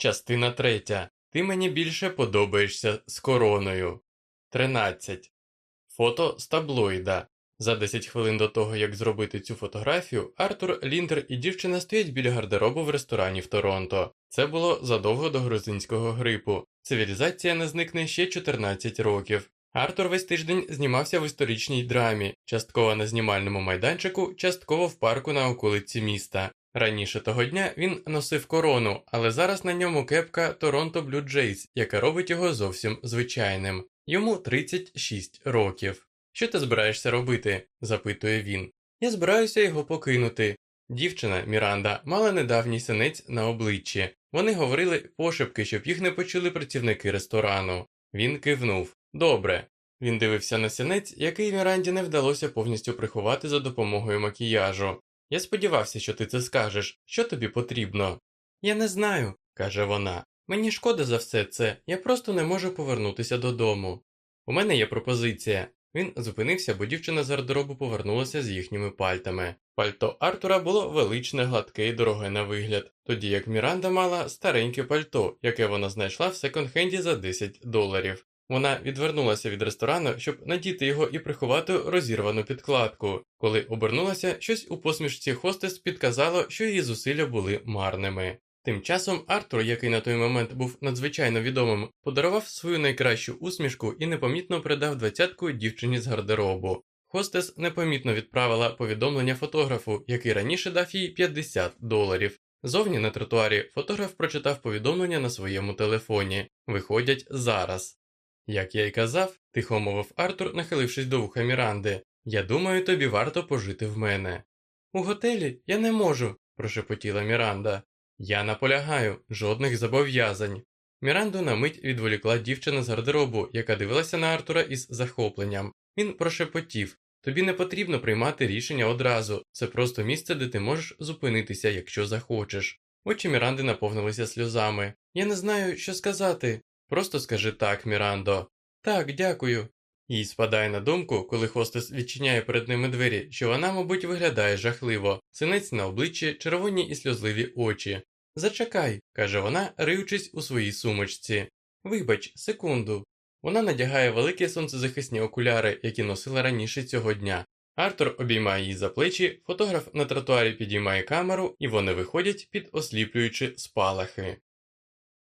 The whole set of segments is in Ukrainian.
Частина третя. Ти мені більше подобаєшся з короною. 13. Фото з таблоїда. За 10 хвилин до того, як зробити цю фотографію, Артур, Ліндер і дівчина стоять біля гардеробу в ресторані в Торонто. Це було задовго до грузинського грипу. Цивілізація не зникне ще 14 років. Артур весь тиждень знімався в історичній драмі, частково на знімальному майданчику, частково в парку на околиці міста. Раніше того дня він носив корону, але зараз на ньому кепка Торонто Блю Джейс, яка робить його зовсім звичайним. Йому 36 років. Що ти збираєшся робити? запитує він. Я збираюся його покинути. Дівчина Міранда мала недавній синець на обличчі. Вони говорили пошепки, щоб їх не почули працівники ресторану. Він кивнув. Добре. Він дивився на синець, який Міранді не вдалося повністю приховати за допомогою макіяжу. Я сподівався, що ти це скажеш. Що тобі потрібно? Я не знаю, каже вона. Мені шкода за все це, я просто не можу повернутися додому. У мене є пропозиція. Він зупинився, бо дівчина з гардеробу повернулася з їхніми пальтами. Пальто Артура було величне, гладке і дороге на вигляд, тоді як Міранда мала стареньке пальто, яке вона знайшла в секонд-хенді за 10 доларів. Вона відвернулася від ресторану, щоб надіти його і приховати розірвану підкладку. Коли обернулася, щось у посмішці хостес підказало, що її зусилля були марними. Тим часом Артур, який на той момент був надзвичайно відомим, подарував свою найкращу усмішку і непомітно передав двадцятку дівчині з гардеробу. Хостес непомітно відправила повідомлення фотографу, який раніше дав їй 50 доларів. Зовні на тротуарі фотограф прочитав повідомлення на своєму телефоні. Виходять зараз. Як я й казав, тихо мовив Артур, нахилившись до вуха Міранди. Я думаю, тобі варто пожити в мене. У готелі я не можу, прошепотіла Міранда. Я наполягаю, жодних зобов'язань. Міранду на мить відволікла дівчина з гардеробу, яка дивилася на Артура із захопленням. Він прошепотів тобі не потрібно приймати рішення одразу, це просто місце, де ти можеш зупинитися, якщо захочеш. Очі Міранди наповнилися сльозами. Я не знаю, що сказати. Просто скажи так, Мірандо. Так, дякую. Їй спадає на думку, коли хостес відчиняє перед ними двері, що вона, мабуть, виглядає жахливо, синець на обличчі, червоні і сльозливі очі. Зачекай, каже вона, риючись у своїй сумочці. Вибач, секунду. Вона надягає великі сонцезахисні окуляри, які носила раніше цього дня. Артур обіймає її за плечі, фотограф на тротуарі підіймає камеру, і вони виходять під осліплюючи спалахи.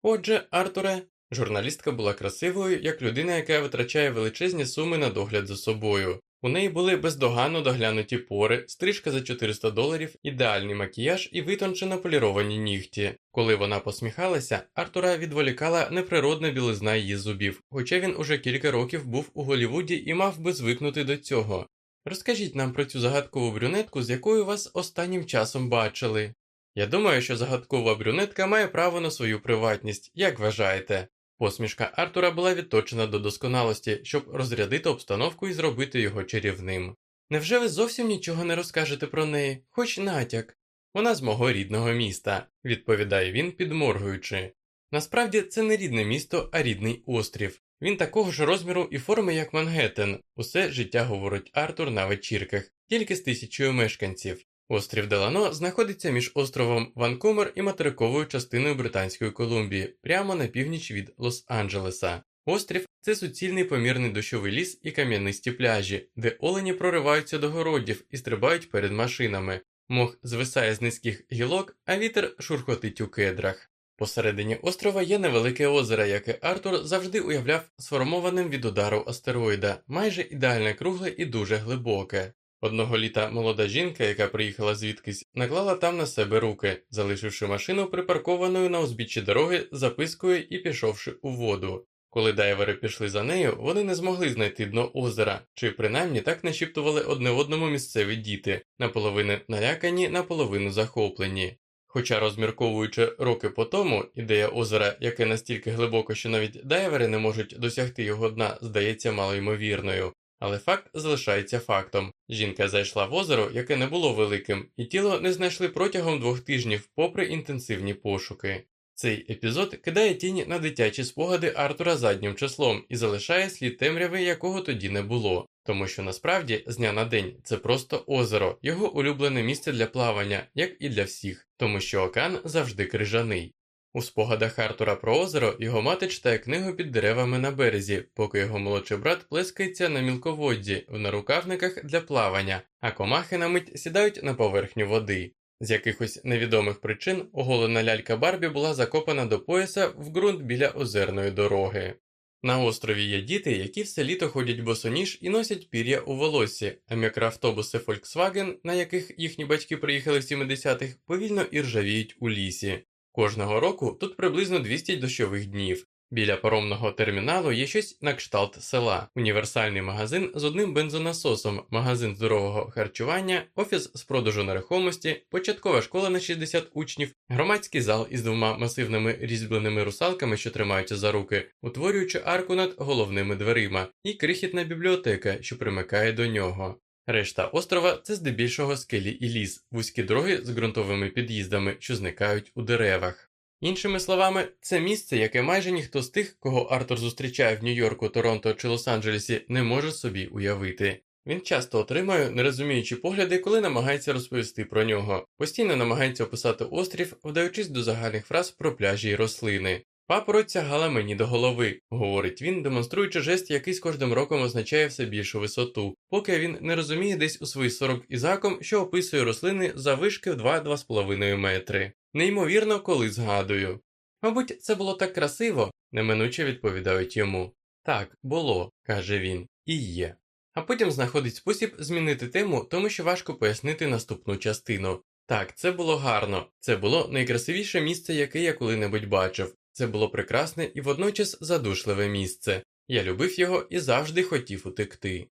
Отже, Артуре, журналістка була красивою, як людина, яка витрачає величезні суми на догляд за собою. У неї були бездоганно доглянуті пори, стрижка за 400 доларів, ідеальний макіяж і витончено поліровані нігті. Коли вона посміхалася, Артура відволікала неприродна білизна її зубів, хоча він уже кілька років був у Голівуді і мав би звикнути до цього. Розкажіть нам про цю загадкову брюнетку, з якою вас останнім часом бачили. Я думаю, що загадкова брюнетка має право на свою приватність, як вважаєте? Посмішка Артура була відточена до досконалості, щоб розрядити обстановку і зробити його чарівним. Невже ви зовсім нічого не розкажете про неї, хоч натяк? Вона з мого рідного міста, відповідає він, підморгуючи. Насправді це не рідне місто, а рідний острів. Він такого ж розміру і форми, як Мангеттен. Усе життя говорить Артур на вечірках, тільки з тисячою мешканців. Острів Делано знаходиться між островом Ванкумер і материковою частиною Британської Колумбії, прямо на північ від Лос-Анджелеса. Острів це суцільний помірний дощовий ліс і кам'янисті пляжі, де олені прориваються до городів і стрибають перед машинами. Мох звисає з низьких гілок, а вітер шурхотить у кедрах. Посередині острова є невелике озеро, яке Артур завжди уявляв сформованим від удару астероїда, майже ідеальне кругле і дуже глибоке. Одного літа молода жінка, яка приїхала звідкись, наклала там на себе руки, залишивши машину припаркованою на узбіччі дороги запискою і пішовши у воду. Коли дайвери пішли за нею, вони не змогли знайти дно озера, чи принаймні так нашіптували одне одному місцеві діти, наполовину налякані, наполовину захоплені. Хоча, розмірковуючи роки по тому, ідея озера, яке настільки глибоко, що навіть дайвери не можуть досягти його дна, здається малоймовірною. Але факт залишається фактом. Жінка зайшла в озеро, яке не було великим, і тіло не знайшли протягом двох тижнів, попри інтенсивні пошуки. Цей епізод кидає тіні на дитячі спогади Артура заднім числом і залишає слід темряви, якого тоді не було, тому що насправді з дня на день це просто озеро, його улюблене місце для плавання, як і для всіх, тому що океан завжди крижаний. У спогадах Артура про озеро його мати читає книгу під деревами на березі, поки його молодший брат плескається на мілководді в нарукавниках для плавання, а комахи на мить сідають на поверхню води. З якихось невідомих причин оголена лялька Барбі була закопана до пояса в ґрунт біля озерної дороги. На острові є діти, які все літо ходять босоніж і носять пір'я у волоссі, а мікроавтобуси Volkswagen, на яких їхні батьки приїхали в 70-х, повільно і ржавіють у лісі. Кожного року тут приблизно 200 дощових днів. Біля паромного терміналу є щось на кшталт села, універсальний магазин з одним бензонасосом, магазин здорового харчування, офіс з продажу нерухомості, початкова школа на 60 учнів, громадський зал із двома масивними різьбленими русалками, що тримаються за руки, утворюючи арку над головними дверима, і крихітна бібліотека, що примикає до нього. Решта острова це здебільшого скелі і ліс, вузькі дороги з ґрунтовими під'їздами, що зникають у деревах. Іншими словами, це місце, яке майже ніхто з тих, кого Артур зустрічає в Нью-Йорку, Торонто чи Лос-Анджелесі, не може собі уявити. Він часто отримує нерозуміючі погляди, коли намагається розповісти про нього, постійно намагається описати острів, вдаючись до загальних фраз про пляжі й рослини. Папороть сягала мені до голови, говорить він, демонструючи жест, який з кожним роком означає все більшу висоту, поки він не розуміє десь у свої 40 ізаком, що описує рослини за вишки в 2-2,5 метри. Неймовірно, коли згадую. Мабуть, це було так красиво, неминуче відповідають йому. Так, було, каже він, і є. А потім знаходить спосіб змінити тему, тому що важко пояснити наступну частину. Так, це було гарно, це було найкрасивіше місце, яке я коли-небудь бачив. Це було прекрасне і водночас задушливе місце. Я любив його і завжди хотів утекти.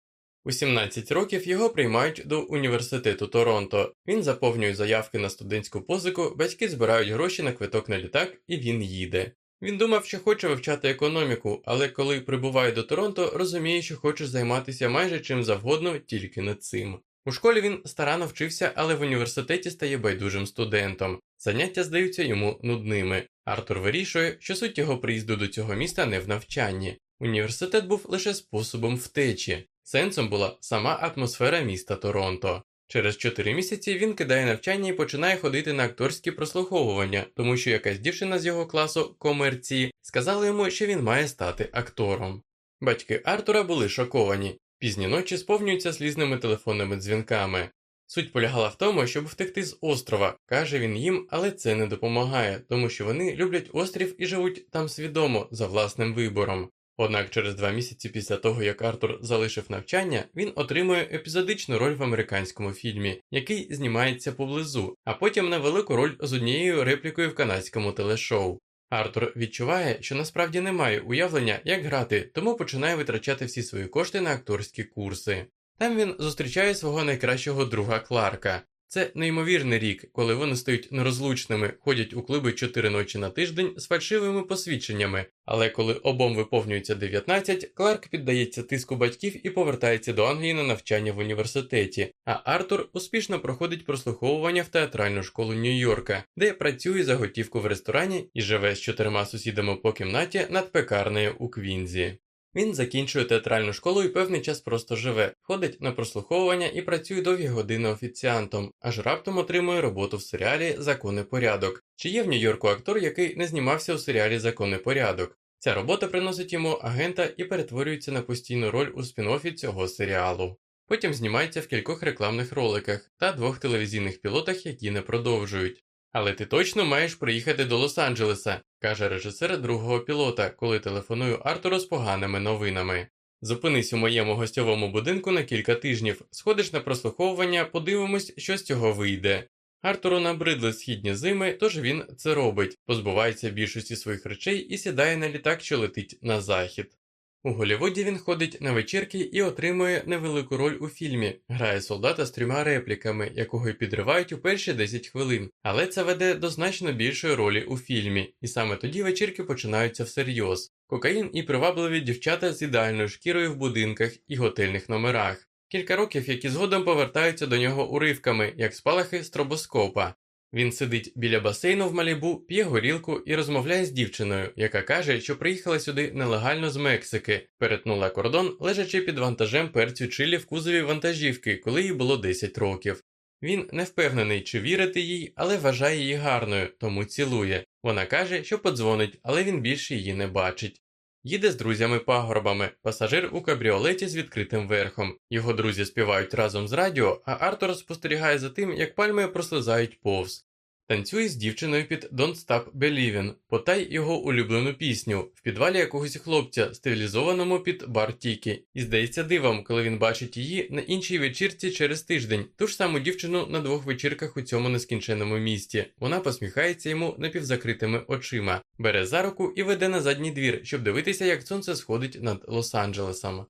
У 17 років його приймають до університету Торонто. Він заповнює заявки на студентську позику, батьки збирають гроші на квиток на літак, і він їде. Він думав, що хоче вивчати економіку, але коли прибуває до Торонто, розуміє, що хоче займатися майже чим завгодно, тільки не цим. У школі він старано вчився, але в університеті стає байдужим студентом. Заняття здаються йому нудними. Артур вирішує, що суть його приїзду до цього міста не в навчанні. Університет був лише способом втечі. Сенсом була сама атмосфера міста Торонто. Через чотири місяці він кидає навчання і починає ходити на акторські прослуховування, тому що якась дівчина з його класу комерції сказала йому, що він має стати актором. Батьки Артура були шоковані. Пізні ночі сповнюються слізними телефонними дзвінками. Суть полягала в тому, щоб втекти з острова, каже він їм, але це не допомагає, тому що вони люблять острів і живуть там свідомо за власним вибором. Однак через два місяці після того, як Артур залишив навчання, він отримує епізодичну роль в американському фільмі, який знімається поблизу, а потім невелику роль з однією реплікою в канадському телешоу. Артур відчуває, що насправді не має уявлення, як грати, тому починає витрачати всі свої кошти на акторські курси. Там він зустрічає свого найкращого друга Кларка. Це неймовірний рік, коли вони стають нерозлучними, ходять у клуби 4 ночі на тиждень з фальшивими посвідченнями, але коли обом виповнюється 19, Кларк піддається тиску батьків і повертається до Англії на навчання в університеті, а Артур успішно проходить прослуховування в театральну школу Нью-Йорка, де працює за готівку в ресторані і живе з чотирма сусідами по кімнаті над пекарнею у Квінзі. Він закінчує театральну школу і певний час просто живе, ходить на прослуховування і працює довгі години офіціантом, аж раптом отримує роботу в серіалі Законний порядок. Чи є в Нью-Йорку актор, який не знімався у серіалі Законний порядок? Ця робота приносить йому агента і перетворюється на постійну роль у спін-оффі цього серіалу. Потім знімається в кількох рекламних роликах та двох телевізійних пілотах, які не продовжують. Але ти точно маєш приїхати до Лос-Анджелеса, каже режисер другого пілота, коли телефоную Артуру з поганими новинами. Зупинись у моєму гостьовому будинку на кілька тижнів, сходиш на прослуховування, подивимось, що з цього вийде. Артуру набридли східні зими, тож він це робить, позбувається більшості своїх речей і сідає на літак, що летить на захід. У Голлівуді він ходить на вечірки і отримує невелику роль у фільмі, грає солдата з трьома репліками, якого й підривають у перші 10 хвилин, але це веде до значно більшої ролі у фільмі, і саме тоді вечірки починаються всерйоз. Кокаїн і привабливі дівчата з ідеальною шкірою в будинках і готельних номерах. Кілька років, які згодом повертаються до нього уривками, як спалахи стробоскопа. Він сидить біля басейну в Малібу, п'є горілку і розмовляє з дівчиною, яка каже, що приїхала сюди нелегально з Мексики, перетнула кордон, лежачи під вантажем перцю чилі в кузові вантажівки, коли їй було 10 років. Він не впевнений, чи вірити їй, але вважає її гарною, тому цілує. Вона каже, що подзвонить, але він більше її не бачить. Їде з друзями пагорбами, пасажир у кабріолеті з відкритим верхом. Його друзі співають разом з радіо, а Артур спостерігає за тим, як пальми прослизають повз. Танцює з дівчиною під Don't Stop Believin', потай його улюблену пісню в підвалі якогось хлопця, стилізованому під бар Тікі, і здається дивом, коли він бачить її на іншій вечірці через тиждень, ту ж саму дівчину на двох вечірках у цьому нескінченому місті. Вона посміхається йому напівзакритими очима, бере за руку і веде на задній двір, щоб дивитися, як сонце сходить над Лос-Анджелесом.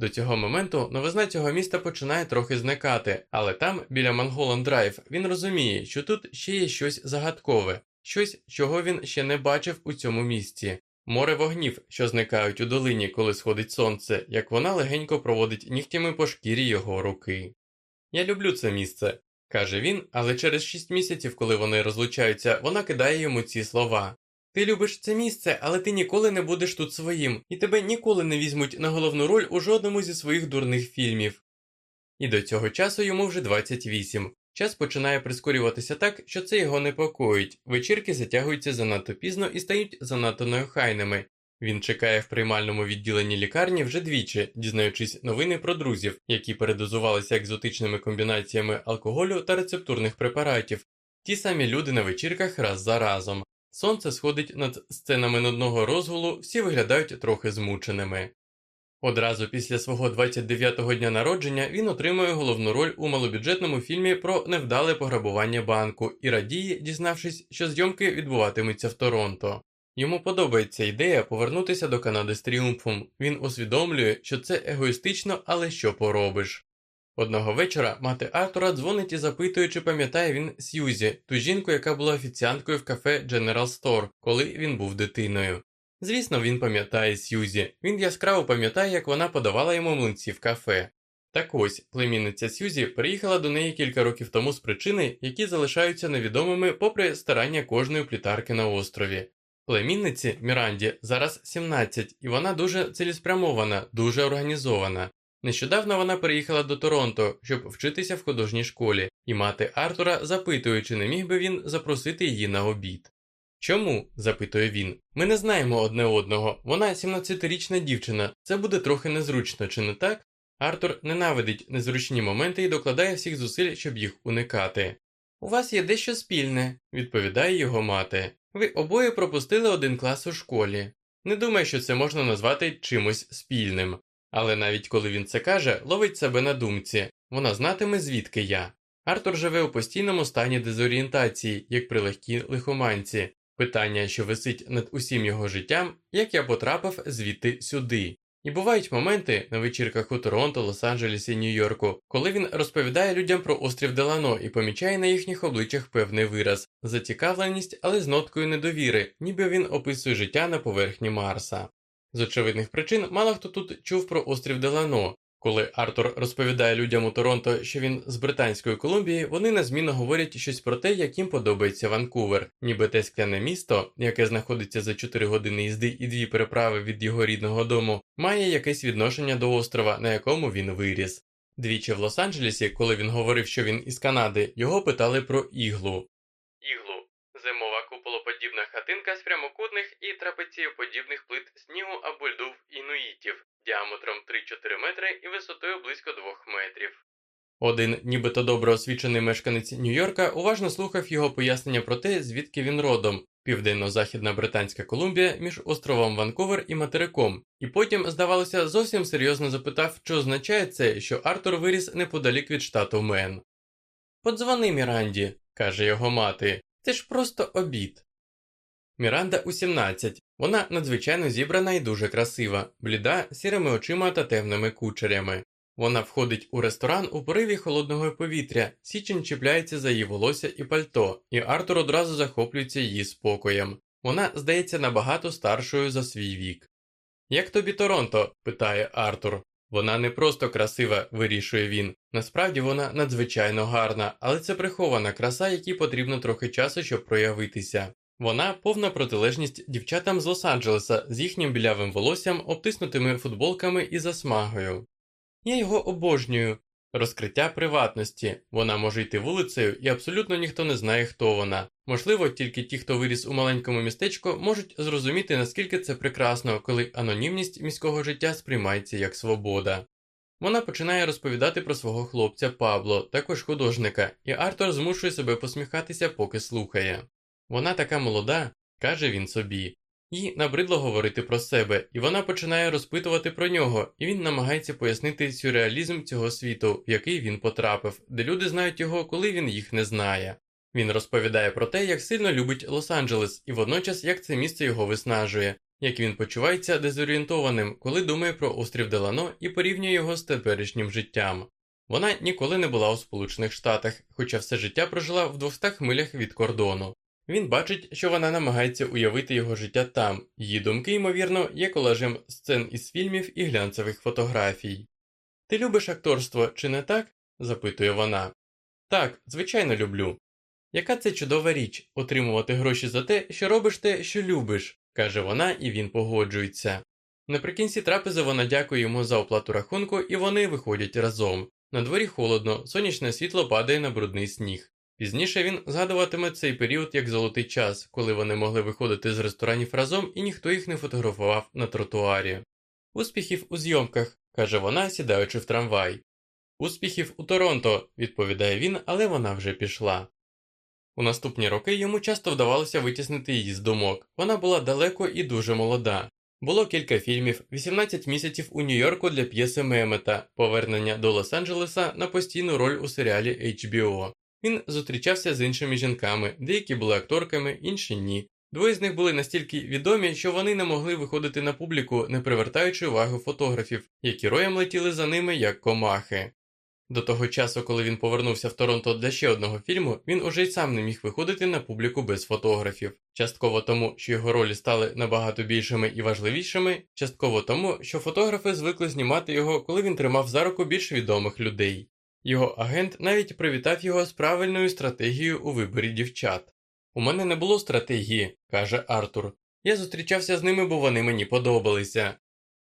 До цього моменту новизна цього міста починає трохи зникати, але там, біля Малголланд Драйв, він розуміє, що тут ще є щось загадкове, щось, чого він ще не бачив у цьому місці. Море вогнів, що зникають у долині, коли сходить сонце, як вона легенько проводить нігтями по шкірі його руки. Я люблю це місце, каже він, але через шість місяців, коли вони розлучаються, вона кидає йому ці слова. Ти любиш це місце, але ти ніколи не будеш тут своїм, і тебе ніколи не візьмуть на головну роль у жодному зі своїх дурних фільмів. І до цього часу йому вже 28. Час починає прискорюватися так, що це його непокоїть. Вечірки затягуються занадто пізно і стають занадто неохайними. Він чекає в приймальному відділенні лікарні вже двічі, дізнаючись новини про друзів, які передозувалися екзотичними комбінаціями алкоголю та рецептурних препаратів. Ті самі люди на вечірках раз за разом. Сонце сходить над сценами нудного розгулу, всі виглядають трохи змученими. Одразу після свого 29-го дня народження він отримує головну роль у малобюджетному фільмі про невдале пограбування банку і радіє, дізнавшись, що зйомки відбуватимуться в Торонто. Йому подобається ідея повернутися до Канади з тріумфом. Він усвідомлює, що це егоїстично, але що поробиш. Одного вечора мати Артура дзвонить і запитує, чи пам'ятає він Сьюзі, ту жінку, яка була офіціанткою в кафе General Store, коли він був дитиною. Звісно, він пам'ятає Сьюзі, він яскраво пам'ятає, як вона подавала йому млинці в кафе. Так ось, племінниця Сьюзі приїхала до неї кілька років тому з причини, які залишаються невідомими попри старання кожної плітарки на острові. Племінниці Міранді зараз 17, і вона дуже цілеспрямована, дуже організована. Нещодавно вона переїхала до Торонто, щоб вчитися в художній школі, і мати Артура запитує, чи не міг би він запросити її на обід. Чому? запитує він. Ми не знаємо одне одного. Вона 17-річна дівчина, це буде трохи незручно, чи не так? Артур ненавидить незручні моменти і докладає всіх зусиль, щоб їх уникати. У вас є дещо спільне, відповідає його мати. Ви обоє пропустили один клас у школі. Не думаю, що це можна назвати чимось спільним. Але навіть коли він це каже, ловить себе на думці вона знатиме, звідки я. Артур живе у постійному стані дезорієнтації, як при легкій лихоманці. Питання, що висить над усім його життям, як я потрапив звідти сюди. І бувають моменти на вечірках у Торонто, Лос-Анджелесі, Нью-Йорку, коли він розповідає людям про острів Делано і помічає на їхніх обличчях певний вираз, зацікавленість, але з ноткою недовіри, ніби він описує життя на поверхні Марса. З очевидних причин мало хто тут чув про острів Делано. Коли Артур розповідає людям у Торонто, що він з Британської Колумбії, вони незмінно говорять щось про те, як їм подобається Ванкувер, ніби те скляне місто, яке знаходиться за 4 години їзди і дві переправи від його рідного дому, має якесь відношення до острова, на якому він виріс. Двічі в Лос-Анджелесі, коли він говорив, що він із Канади, його питали про іглу. Куполоподібна хатинка з прямокутних і трапецієподібних плит снігу або льду в інуїтів, діаметром 3-4 метри і висотою близько 2 метрів. Один, нібито добре освічений мешканець Нью-Йорка, уважно слухав його пояснення про те, звідки він родом, південно-західна Британська Колумбія між островом Ванкувер і материком, і потім, здавалося, зовсім серйозно запитав, що означає це, що Артур виріс неподалік від штату Мен. Подзвони Міранді, каже його мати, це ж просто обід. Міранда у 17. Вона надзвичайно зібрана і дуже красива, бліда, сірими очима та темними кучерями. Вона входить у ресторан у пориві холодного повітря, січень чіпляється за її волосся і пальто, і Артур одразу захоплюється її спокоєм. Вона здається набагато старшою за свій вік. Як тобі Торонто? питає Артур. Вона не просто красива, вирішує він. Насправді вона надзвичайно гарна, але це прихована краса, якій потрібно трохи часу, щоб проявитися. Вона повна протилежність дівчатам з Лос-Анджелеса з їхнім білявим волоссям, обтиснутими футболками і засмагою. Я його обожнюю, Розкриття приватності. Вона може йти вулицею, і абсолютно ніхто не знає, хто вона. Можливо, тільки ті, хто виріс у маленькому містечку, можуть зрозуміти, наскільки це прекрасно, коли анонімність міського життя сприймається як свобода. Вона починає розповідати про свого хлопця Пабло, також художника, і Артур змушує себе посміхатися, поки слухає. Вона така молода, каже він собі. Їй набридло говорити про себе, і вона починає розпитувати про нього, і він намагається пояснити сюрреалізм цього світу, в який він потрапив, де люди знають його, коли він їх не знає. Він розповідає про те, як сильно любить Лос-Анджелес, і водночас як це місце його виснажує, як він почувається дезорієнтованим, коли думає про острів Делано і порівнює його з теперішнім життям. Вона ніколи не була у Сполучених Штатах, хоча все життя прожила в 200 милях від кордону. Він бачить, що вона намагається уявити його життя там, її думки, ймовірно, є колажем сцен із фільмів і глянцевих фотографій. Ти любиш акторство, чи не так? запитує вона. Так, звичайно, люблю. Яка це чудова річ отримувати гроші за те, що робиш те, що любиш, каже вона, і він погоджується. Наприкінці трапези вона дякує йому за оплату рахунку, і вони виходять разом. На дворі холодно, сонячне світло падає на брудний сніг. Пізніше він згадуватиме цей період як золотий час, коли вони могли виходити з ресторанів разом і ніхто їх не фотографував на тротуарі. Успіхів у зйомках, каже вона, сідаючи в трамвай. Успіхів у Торонто, відповідає він, але вона вже пішла. У наступні роки йому часто вдавалося витіснити її з думок. Вона була далеко і дуже молода. Було кілька фільмів, 18 місяців у Нью-Йорку для п'єси Мемета, повернення до Лос-Анджелеса на постійну роль у серіалі HBO. Він зустрічався з іншими жінками, деякі були акторками, інші ні. Двоє з них були настільки відомі, що вони не могли виходити на публіку, не привертаючи уваги фотографів, які роєм летіли за ними як комахи. До того часу, коли він повернувся в Торонто для ще одного фільму, він уже й сам не міг виходити на публіку без фотографів. Частково тому, що його ролі стали набагато більшими і важливішими, частково тому, що фотографи звикли знімати його, коли він тримав за руку більш відомих людей. Його агент навіть привітав його з правильною стратегією у виборі дівчат. У мене не було стратегії, каже Артур. Я зустрічався з ними, бо вони мені подобалися.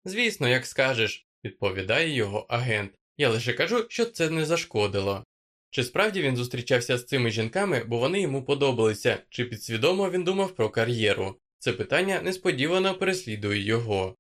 Звісно, як скажеш, відповідає його агент. Я лише кажу, що це не зашкодило. Чи справді він зустрічався з цими жінками, бо вони йому подобалися, чи підсвідомо він думав про кар'єру? Це питання несподівано переслідує його.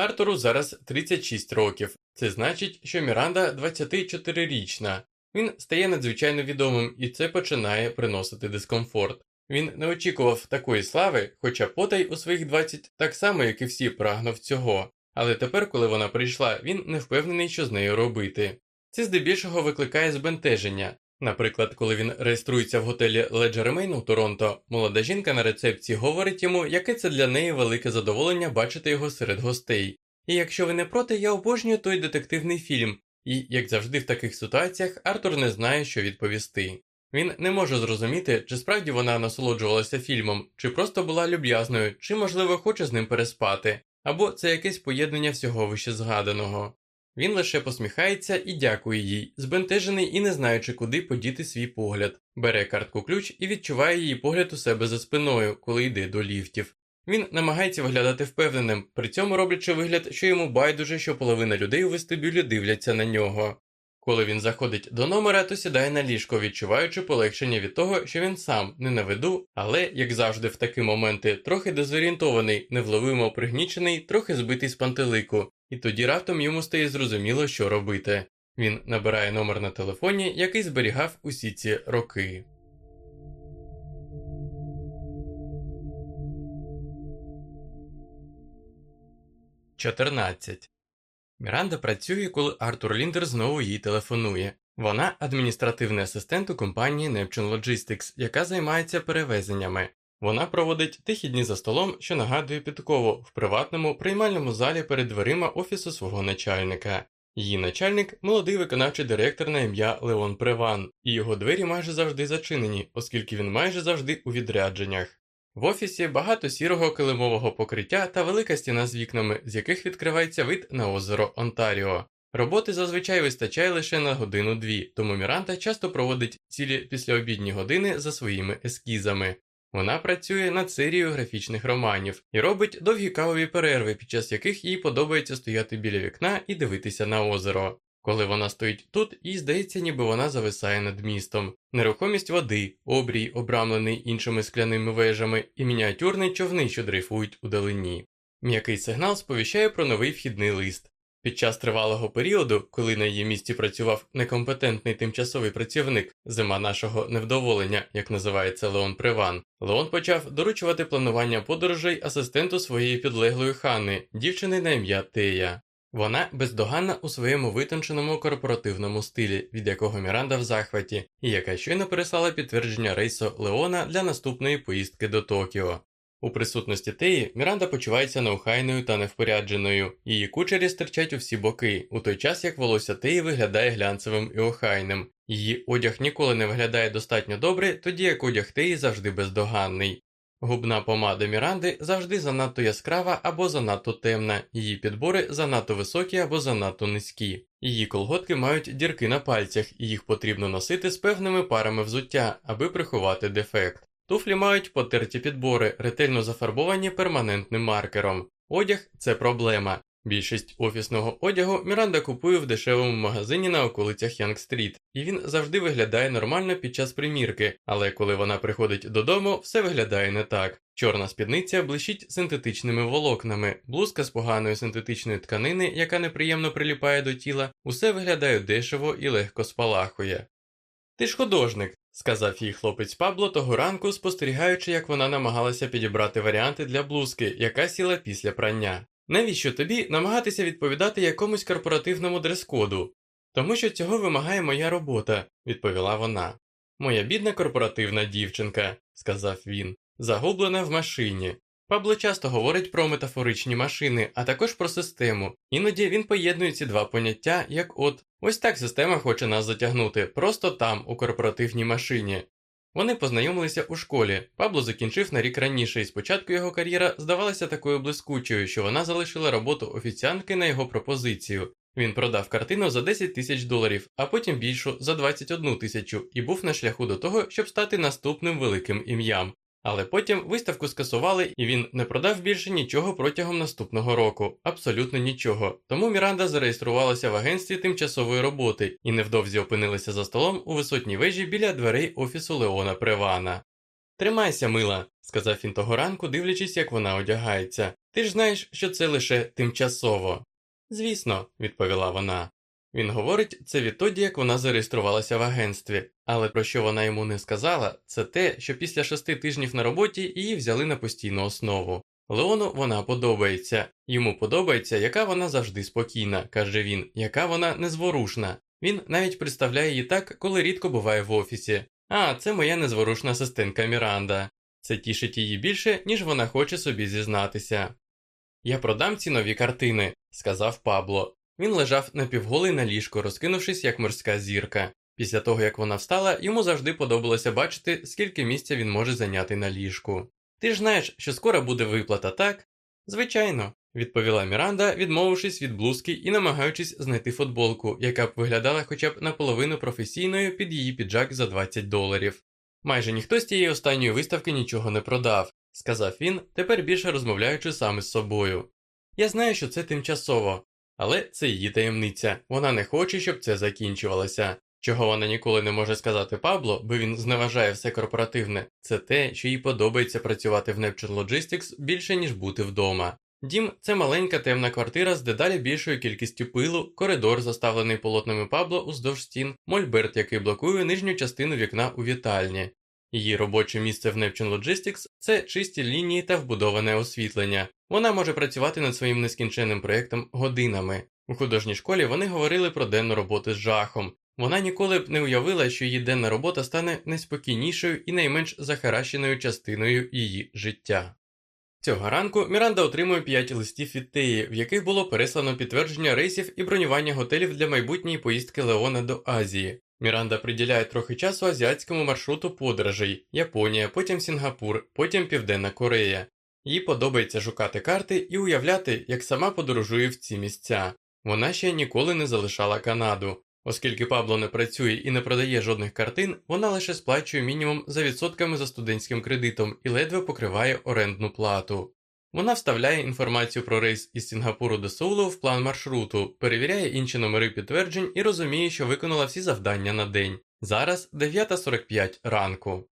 Артуру зараз 36 років, це значить, що Міранда 24-річна. Він стає надзвичайно відомим і це починає приносити дискомфорт. Він не очікував такої слави, хоча потай у своїх 20 так само, як і всі, прагнув цього. Але тепер, коли вона прийшла, він не впевнений, що з нею робити. Це здебільшого викликає збентеження. Наприклад, коли він реєструється в готелі Леджермейн у Торонто, молода жінка на рецепції говорить йому, яке це для неї велике задоволення бачити його серед гостей. І якщо ви не проти, я обожнюю той детективний фільм, і, як завжди в таких ситуаціях, Артур не знає, що відповісти. Він не може зрозуміти, чи справді вона насолоджувалася фільмом, чи просто була люб'язною, чи, можливо, хоче з ним переспати, або це якесь поєднання всього вище згаданого. Він лише посміхається і дякує їй, збентежений і не знаючи, куди подіти свій погляд, бере картку ключ і відчуває її погляд у себе за спиною, коли йде до ліфтів. Він намагається виглядати впевненим, при цьому роблячи вигляд, що йому байдуже, що половина людей у вестибюлі дивляться на нього. Коли він заходить до номера, то сідає на ліжко, відчуваючи полегшення від того, що він сам не на виду, але, як завжди, в такі моменти, трохи дезорієнтований, невловимо пригнічений, трохи збитий з пантелику, і тоді раптом йому стає зрозуміло, що робити. Він набирає номер на телефоні, який зберігав усі ці роки. Чотирнадцять Міранда працює, коли Артур Ліндер знову їй телефонує. Вона адміністративний асистент у компанії Neptune Logistics, яка займається перевезеннями. Вона проводить тихі дні за столом, що нагадує підково в приватному приймальному залі перед дверима офісу свого начальника. Її начальник молодий виконавчий директор на ім'я Леон Преван, і його двері майже завжди зачинені, оскільки він майже завжди у відрядженнях. В офісі багато сірого килимового покриття та велика стіна з вікнами, з яких відкривається вид на озеро Онтаріо. Роботи зазвичай вистачає лише на годину-дві, тому Міранта часто проводить цілі післяобідні години за своїми ескізами. Вона працює над серією графічних романів і робить довгі кавові перерви, під час яких їй подобається стояти біля вікна і дивитися на озеро. Коли вона стоїть тут, їй здається, ніби вона зависає над містом. Нерухомість води, обрій, обрамлений іншими скляними вежами, і мініатюрні човни, що дрейфують у далині. М'який сигнал сповіщає про новий вхідний лист. Під час тривалого періоду, коли на її місці працював некомпетентний тимчасовий працівник, зима нашого невдоволення, як називається Леон Приван, Леон почав доручувати планування подорожей асистенту своєї підлеглої Хани, дівчини на ім'я Тея. Вона бездоганна у своєму витонченому корпоративному стилі, від якого Міранда в захваті, і яка щойно переслала підтвердження рейсу Леона для наступної поїздки до Токіо. У присутності Теї Міранда почувається неухайною та невпорядженою, її кучері стирчать у всі боки, у той час як волосся Теї виглядає глянцевим і охайним. Її одяг ніколи не виглядає достатньо добре, тоді як одяг Теї завжди бездоганний. Губна помада Міранди завжди занадто яскрава або занадто темна, її підбори занадто високі або занадто низькі. Її колготки мають дірки на пальцях, і їх потрібно носити з певними парами взуття, аби приховати дефект. Туфлі мають потерті підбори, ретельно зафарбовані перманентним маркером. Одяг це проблема. Більшість офісного одягу Міранда купує в дешевому магазині на околицях Янг-стріт, і він завжди виглядає нормально під час примірки, але коли вона приходить додому, все виглядає не так. Чорна спідниця блищить синтетичними волокнами, блузка з поганої синтетичної тканини, яка неприємно приліпає до тіла, усе виглядає дешево і легко спалахує. Ти ж художник, сказав їй хлопець Пабло того ранку, спостерігаючи, як вона намагалася підібрати варіанти для блузки, яка сіла після прання. Навіщо тобі намагатися відповідати якомусь корпоративному дрес-коду? Тому що цього вимагає моя робота, відповіла вона. Моя бідна корпоративна дівчинка, сказав він, загублена в машині. Пабло часто говорить про метафоричні машини, а також про систему. Іноді він поєднує ці два поняття, як от ось так система хоче нас затягнути, просто там, у корпоративній машині. Вони познайомилися у школі. Пабло закінчив на рік раніше, і спочатку його кар'єра здавалася такою блискучою, що вона залишила роботу офіціантки на його пропозицію. Він продав картину за 10 тисяч доларів, а потім більшу за 21 тисячу, і був на шляху до того, щоб стати наступним великим ім'ям. Але потім виставку скасували, і він не продав більше нічого протягом наступного року, абсолютно нічого. Тому Міранда зареєструвалася в агентстві тимчасової роботи і невдовзі опинилася за столом у висотній вежі біля дверей офісу Леона Превана. Тримайся, мила, сказав він того ранку, дивлячись, як вона одягається. Ти ж знаєш, що це лише тимчасово. Звісно, відповіла вона. Він говорить це відтоді, як вона зареєструвалася в агентстві, але про що вона йому не сказала, це те, що після шести тижнів на роботі її взяли на постійну основу. Леону вона подобається, йому подобається, яка вона завжди спокійна, каже він, яка вона незворушна. Він навіть представляє її так, коли рідко буває в офісі. А, це моя незворушна асистентка Міранда. Це тішить її більше, ніж вона хоче собі зізнатися. Я продам ці нові картини, сказав Пабло. Він лежав напівголий на ліжку, розкинувшись як морська зірка. Після того, як вона встала, йому завжди подобалося бачити, скільки місця він може зайняти на ліжку. Ти ж знаєш, що скоро буде виплата, так? Звичайно, відповіла Міранда, відмовившись від блузки і намагаючись знайти футболку, яка б виглядала хоча б наполовину професійною під її піджак за 20 доларів. Майже ніхто з тієї останньої виставки нічого не продав, сказав він, тепер більше розмовляючи саме з собою. Я знаю, що це тимчасово, але це її таємниця, вона не хоче, щоб це закінчувалося. Чого вона ніколи не може сказати Пабло, бо він зневажає все корпоративне, це те, що їй подобається працювати в Neptune Logistics більше, ніж бути вдома. Дім це маленька темна квартира з дедалі більшою кількістю пилу, коридор, заставлений полотнами Пабло уздовж стін, мольберт, який блокує нижню частину вікна у вітальні. Її робоче місце в Neptune Logistics – це чисті лінії та вбудоване освітлення. Вона може працювати над своїм нескінченним проєктом годинами. У художній школі вони говорили про денну роботу з жахом. Вона ніколи б не уявила, що її денна робота стане найспокійнішою і найменш захаращеною частиною її життя. Цього ранку Міранда отримує 5 листів від Теї, в яких було переслано підтвердження рейсів і бронювання готелів для майбутньої поїздки Леона до Азії. Міранда приділяє трохи часу азіатському маршруту подорожей Японія, потім Сінгапур, потім Південна Корея. Їй подобається шукати карти і уявляти, як сама подорожує в ці місця. Вона ще ніколи не залишала Канаду. Оскільки Пабло не працює і не продає жодних картин, вона лише сплачує мінімум за відсотками за студентським кредитом і ледве покриває орендну плату. Вона вставляє інформацію про рейс із Сінгапуру до Соулу в план маршруту, перевіряє інші номери підтверджень і розуміє, що виконала всі завдання на день. Зараз 9.45 ранку.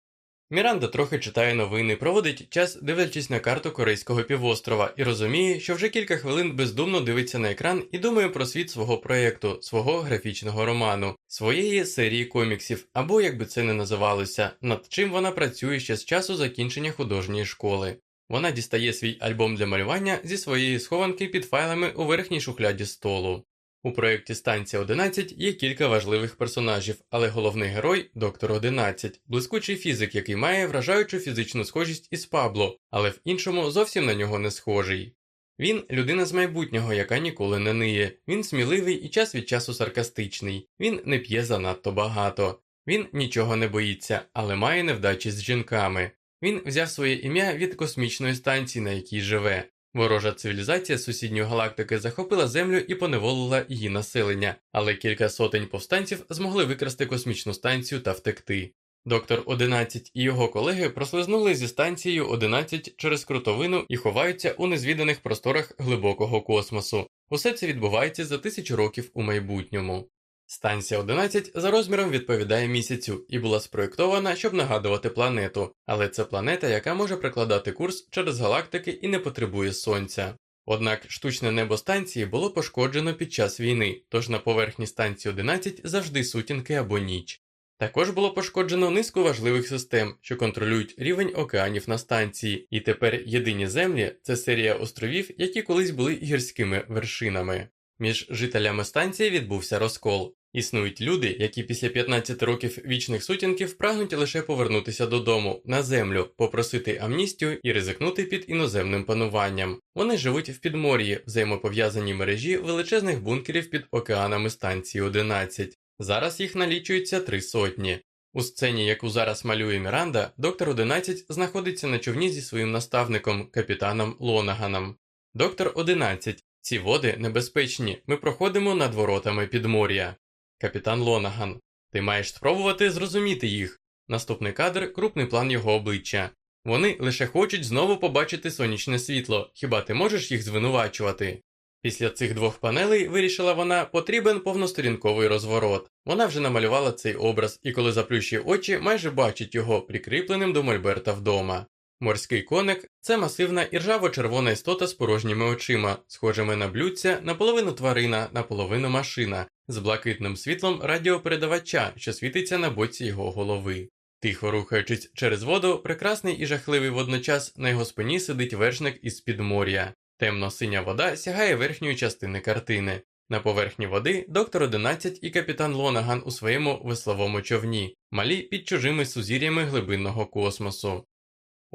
Міранда трохи читає новини, проводить час, дивлячись на карту Корейського півострова, і розуміє, що вже кілька хвилин бездумно дивиться на екран і думає про світ свого проєкту, свого графічного роману, своєї серії коміксів, або як би це не називалося, над чим вона працює ще з часу закінчення художньої школи. Вона дістає свій альбом для малювання зі своєї схованки під файлами у верхній шухляді столу. У проєкті Станція 11 є кілька важливих персонажів, але головний герой доктор 11, блискучий фізик, який має вражаючу фізичну схожість із Пабло, але в іншому зовсім на нього не схожий. Він людина з майбутнього, яка ніколи не ниє. Він сміливий і час від часу саркастичний. Він не п'є занадто багато. Він нічого не боїться, але має невдачі з жінками. Він взяв своє ім'я від космічної станції, на якій живе. Ворожа цивілізація сусідньої галактики захопила Землю і поневолила її населення, але кілька сотень повстанців змогли викрасти космічну станцію та втекти. Доктор 11 і його колеги прослизнули зі станцією 11 через крутовину і ховаються у незвіданих просторах глибокого космосу. Усе це відбувається за тисячу років у майбутньому. Станція 11 за розміром відповідає місяцю і була спроєктована, щоб нагадувати планету, але це планета, яка може прикладати курс через галактики і не потребує сонця. Однак штучне небо станції було пошкоджено під час війни, тож на поверхні станції 11 завжди сутінки або ніч. Також було пошкоджено низку важливих систем, що контролюють рівень океанів на станції, і тепер єдині землі це серія островів, які колись були гірськими вершинами. Між жителями станції відбувся розкол. Існують люди, які після 15 років вічних сутінків прагнуть лише повернутися додому, на землю, попросити амністію і ризикнути під іноземним пануванням. Вони живуть в підмор'ї, взаємопов'язаній мережі величезних бункерів під океанами станції 11. Зараз їх налічується три сотні. У сцені, яку зараз малює Міранда, доктор 11 знаходиться на човні зі своїм наставником, капітаном Лонаганом. Доктор 11. Ці води небезпечні, ми проходимо над воротами підмор'я. Капітан Лонаган. Ти маєш спробувати зрозуміти їх. Наступний кадр крупний план його обличчя. Вони лише хочуть знову побачити сонячне світло, хіба ти можеш їх звинувачувати? Після цих двох панелей, вирішила вона, потрібен повносторінковий розворот. Вона вже намалювала цей образ і, коли заплющує очі, майже бачить його прикріпленим до Мольберта вдома. Морський коник це масивна і ржаво-червона істота з порожніми очима, схожими на блюдця, наполовину тварина, наполовину машина, з блакитним світлом радіопередавача, що світиться на боці його голови. Тихо рухаючись через воду, прекрасний і жахливий водночас на його спині сидить вершник із підмор'я. Темно-синя вода сягає верхньої частини картини. На поверхні води доктор 11 і капітан Лонаган у своєму весловому човні, малі під чужими сузір'ями глибинного космосу.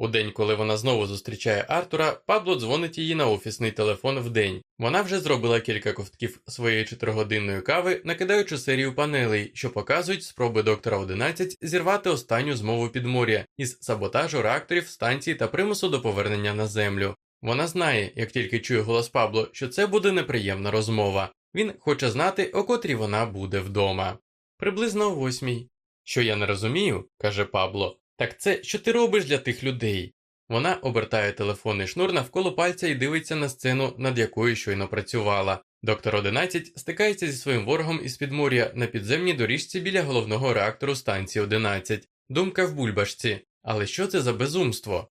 У день, коли вона знову зустрічає Артура, Пабло дзвонить її на офісний телефон в день. Вона вже зробила кілька ковтків своєї чотиригодинної кави, накидаючи серію панелей, що показують спроби доктора 11 зірвати останню змову підмор'я із саботажу реакторів станції та примусу до повернення на землю. Вона знає, як тільки чує голос Пабло, що це буде неприємна розмова. Він хоче знати, о котрій вона буде вдома. Приблизно о восьмій. Що я не розумію, каже Пабло. Так це що ти робиш для тих людей? Вона обертає телефонний шнур навколо пальця і дивиться на сцену, над якою щойно працювала. Доктор 11 стикається зі своїм ворогом із підмор'я на підземній доріжці біля головного реактору станції 11. Думка в бульбашці. Але що це за безумство?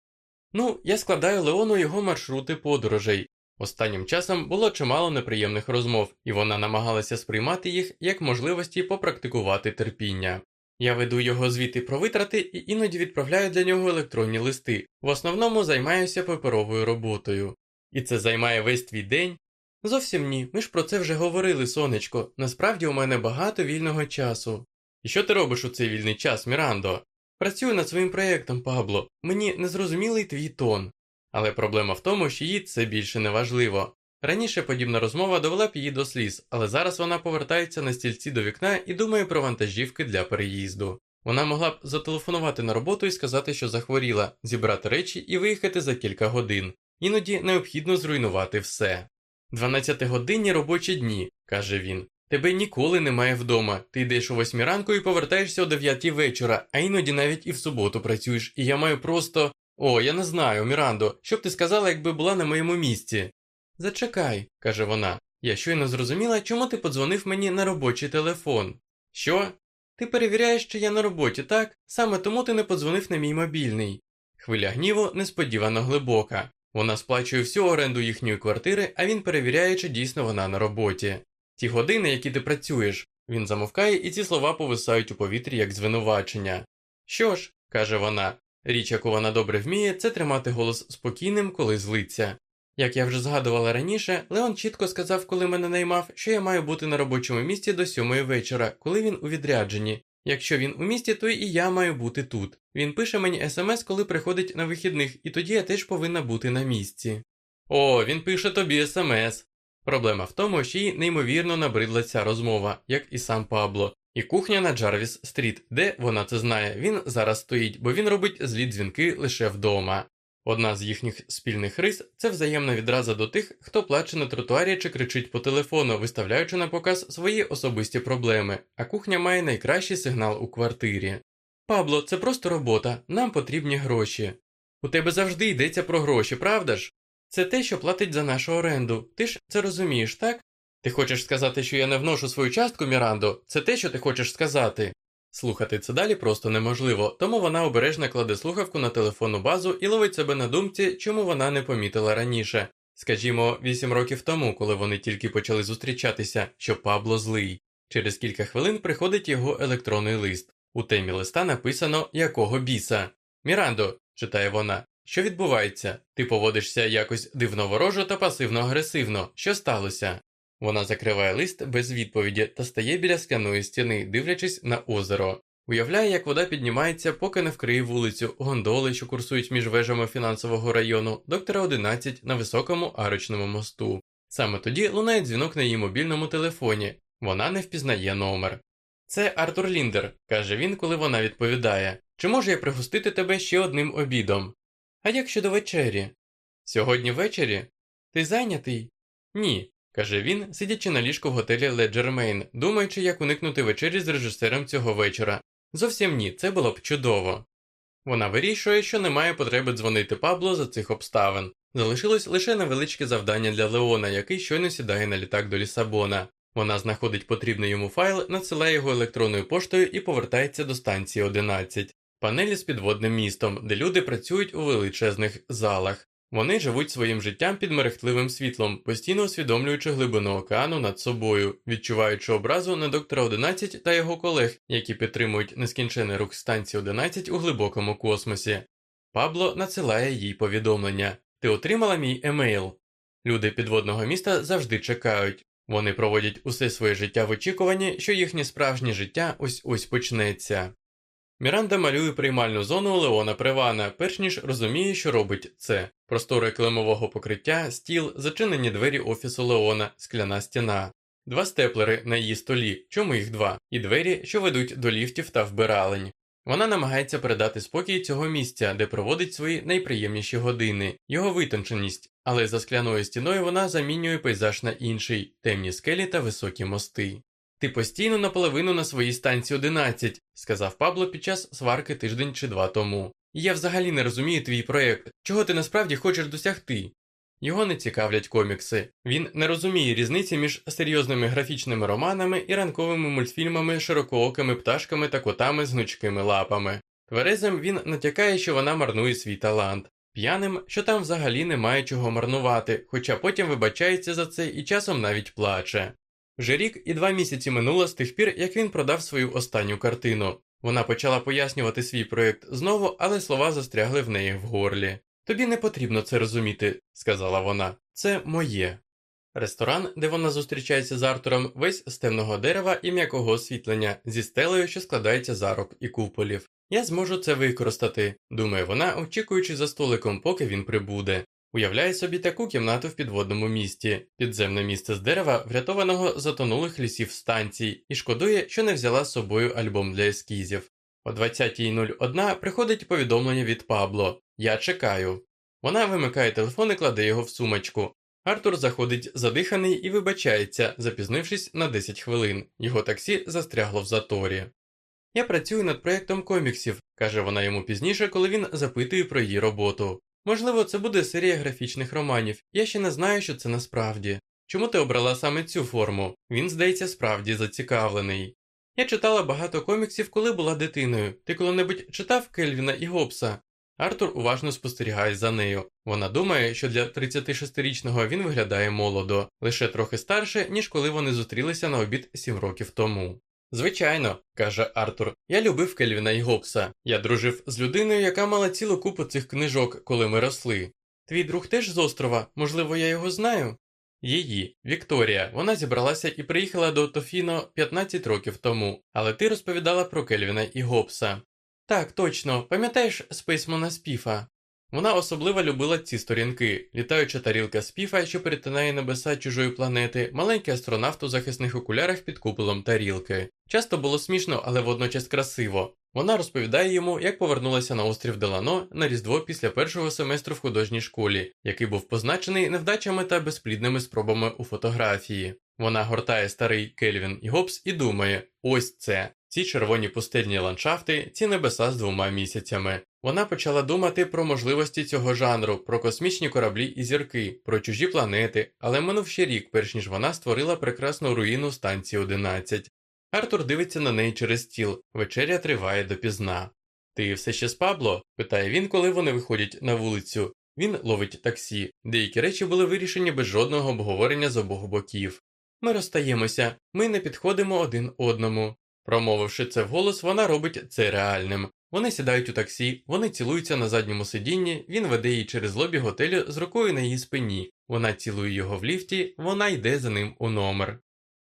Ну, я складаю Леону його маршрути подорожей. Останнім часом було чимало неприємних розмов, і вона намагалася сприймати їх як можливості попрактикувати терпіння. Я веду його звіти про витрати і іноді відправляю для нього електронні листи. В основному займаюся паперовою роботою. І це займає весь твій день? Зовсім ні, ми ж про це вже говорили, сонечко. Насправді у мене багато вільного часу. І що ти робиш у цей вільний час, Мірандо? Працюю над своїм проєктом, Пабло. Мені незрозумілий твій тон. Але проблема в тому, що їй це більше не важливо. Раніше подібна розмова довела б її до сліз, але зараз вона повертається на стільці до вікна і думає про вантажівки для переїзду. Вона могла б зателефонувати на роботу і сказати, що захворіла, зібрати речі і виїхати за кілька годин. Іноді необхідно зруйнувати все. Дванадцятигодинні робочі дні, каже він. Тебе ніколи немає вдома. Ти йдеш о восьмій ранку і повертаєшся о дев'ятій вечора, а іноді навіть і в суботу працюєш, і я маю просто. О, я не знаю, Мірандо, що б ти сказала, якби була на моєму місці? Зачекай, каже вона. Я щойно зрозуміла, чому ти подзвонив мені на робочий телефон. Що? Ти перевіряєш, що я на роботі, так? Саме тому ти не подзвонив на мій мобільний. Хвиля гніву несподівано глибока. Вона сплачує всю оренду їхньої квартири, а він перевіряє, чи дійсно вона на роботі. Ті години, які ти працюєш, він замовкає, і ці слова повисають у повітрі як звинувачення. Що ж, каже вона, річ, яку вона добре вміє, це тримати голос спокійним, коли злиться. Як я вже згадувала раніше, Леон чітко сказав, коли мене наймав, що я маю бути на робочому місці до сьомої вечора, коли він у відрядженні. Якщо він у місті, то і я маю бути тут. Він пише мені смс, коли приходить на вихідних, і тоді я теж повинна бути на місці. О, він пише тобі смс. Проблема в тому, що їй неймовірно набридла ця розмова, як і сам Пабло, і кухня на Джарвіс Стріт, де вона це знає, він зараз стоїть, бо він робить злі дзвінки лише вдома. Одна з їхніх спільних рис це взаємна відраза до тих, хто плаче на тротуарі чи кричить по телефону, виставляючи на показ свої особисті проблеми, а кухня має найкращий сигнал у квартирі. Пабло, це просто робота, нам потрібні гроші. У тебе завжди йдеться про гроші, правда ж? Це те, що платить за нашу оренду. Ти ж це розумієш, так? Ти хочеш сказати, що я не вношу свою частку, Мірандо? Це те, що ти хочеш сказати. Слухати це далі просто неможливо, тому вона обережно кладе слухавку на телефонну базу і ловить себе на думці, чому вона не помітила раніше. Скажімо, вісім років тому, коли вони тільки почали зустрічатися, що Пабло злий. Через кілька хвилин приходить його електронний лист. У темі листа написано якого біса. Мірандо, читає вона, що відбувається? Ти поводишся якось дивно ворожо та пасивно агресивно. Що сталося? Вона закриває лист без відповіді та стає біля скляної стіни, дивлячись на озеро. Уявляє, як вода піднімається, поки не вкриє вулицю, гондоли, що курсують між вежами фінансового району, доктора 11 на високому арочному мосту. Саме тоді лунає дзвінок на її мобільному телефоні. Вона не впізнає номер. Це Артур Ліндер, каже він, коли вона відповідає. Чи можу я пригостити тебе ще одним обідом? А як щодо вечері? Сьогодні ввечері? Ти зайнятий? Ні каже він, сидячи на ліжку в готелі Леджермейн, думаючи, як уникнути вечері з режисером цього вечора. Зовсім ні, це було б чудово. Вона вирішує, що немає потреби дзвонити Пабло за цих обставин. Залишилось лише невеличке завдання для Леона, який щойно сідає на літак до Лісабона. Вона знаходить потрібний йому файл, надсилає його електронною поштою і повертається до станції 11. Панелі з підводним містом, де люди працюють у величезних залах. Вони живуть своїм життям під мерехтливим світлом, постійно усвідомлюючи глибину океану над собою, відчуваючи образу на доктора 11 та його колег, які підтримують нескінчений рух станції 11 у глибокому космосі. Пабло надсилає їй повідомлення Ти отримала мій емейл. Люди підводного міста завжди чекають. Вони проводять усе своє життя в очікуванні, що їхнє справжнє життя ось ось почнеться. Міранда малює приймальну зону Леона Привана, перш ніж розуміє, що робить це. Простори клемового покриття, стіл, зачинені двері офісу Леона, скляна стіна, два степлери на її столі, чому їх два, і двері, що ведуть до ліфтів та вбиралень. Вона намагається передати спокій цього місця, де проводить свої найприємніші години, його витонченість, але за скляною стіною вона замінює пейзаж на інший, темні скелі та високі мости. Ти постійно наполовину на своїй станції 11, сказав Пабло під час сварки тиждень чи два тому. Я взагалі не розумію твій проєкт, чого ти насправді хочеш досягти. Його не цікавлять комікси. Він не розуміє різниці між серйозними графічними романами і ранковими мультфільмами, широкоокими пташками та котами з гнучкими лапами. Тверезим він натякає, що вона марнує свій талант, п'яним, що там взагалі немає чого марнувати, хоча потім вибачається за це і часом навіть плаче. Вже рік і два місяці минуло з тих пір, як він продав свою останню картину. Вона почала пояснювати свій проєкт знову, але слова застрягли в неї в горлі. Тобі не потрібно це розуміти, сказала вона. Це моє. Ресторан, де вона зустрічається з Артуром, весь з темного дерева і м'якого освітлення, зі стелею, що складається з арок і куполів. Я зможу це використати, думає вона, очікуючи за столиком, поки він прибуде. Уявляє собі таку кімнату в підводному місті, підземне місце з дерева, врятованого затонулих лісів станцій, і шкодує, що не взяла з собою альбом для ескізів. О 20.01 приходить повідомлення від Пабло Я чекаю. Вона вимикає телефон і кладе його в сумочку. Артур заходить задиханий і вибачається, запізнившись на 10 хвилин. Його таксі застрягло в заторі. Я працюю над проєктом коміксів, каже вона йому пізніше, коли він запитує про її роботу. Можливо, це буде серія графічних романів, я ще не знаю, що це насправді. Чому ти обрала саме цю форму? Він, здається, справді зацікавлений. Я читала багато коміксів, коли була дитиною. Ти коли-небудь читав Кельвіна і Гобса? Артур уважно спостерігає за нею. Вона думає, що для 36-річного він виглядає молодо, лише трохи старше, ніж коли вони зустрілися на обід 7 років тому. Звичайно, каже Артур, я любив Кельвіна і Гобса. Я дружив з людиною, яка мала цілу купу цих книжок, коли ми росли. Твій друг теж з острова, можливо, я його знаю? Її, Вікторія, вона зібралася і приїхала до Тофіно 15 років тому, але ти розповідала про Кельвіна і Гобса. Так, точно, пам'ятаєш спейсмена Спіфа? Вона особливо любила ці сторінки, літаюча тарілка Спіфа, що перетинає небеса чужої планети, маленький астронавт у захисних окулярах під куполом тарілки. Часто було смішно, але водночас красиво. Вона розповідає йому, як повернулася на острів Делано на Різдво після першого семестру в художній школі, який був позначений невдачами та безплідними спробами у фотографії. Вона гортає старий Кельвін і Гобс і думає: ось це. Ці червоні пустельні ландшафти, ці небеса з двома місяцями. Вона почала думати про можливості цього жанру, про космічні кораблі і зірки, про чужі планети, але минув ще рік, перш ніж вона створила прекрасну руїну станції 11. Артур дивиться на неї через стіл, вечеря триває допізна. Ти все ще з Пабло? питає він, коли вони виходять на вулицю. Він ловить таксі, деякі речі були вирішені без жодного обговорення з обох боків. Ми розстаємося, ми не підходимо один одному. Промовивши це вголос, вона робить це реальним. Вони сідають у таксі, вони цілуються на задньому сидінні, він веде її через лобі готелю з рукою на її спині, вона цілує його в ліфті, вона йде за ним у номер.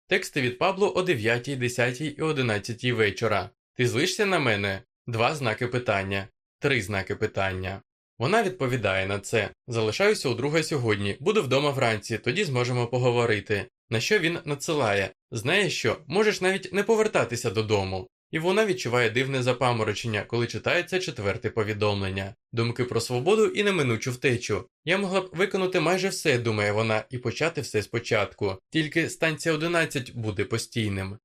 Тексти від Пабло о 9, 10 і 11 вечора. Ти злишся на мене? Два знаки питання, три знаки питання. Вона відповідає на це. Залишаюся у друга сьогодні, буду вдома вранці, тоді зможемо поговорити. На що він надсилає? Знає що, можеш навіть не повертатися додому. І вона відчуває дивне запаморочення, коли читається четверте повідомлення, думки про свободу і неминучу втечу. Я могла б виконати майже все, думає вона, і почати все спочатку, тільки станція 11 буде постійним.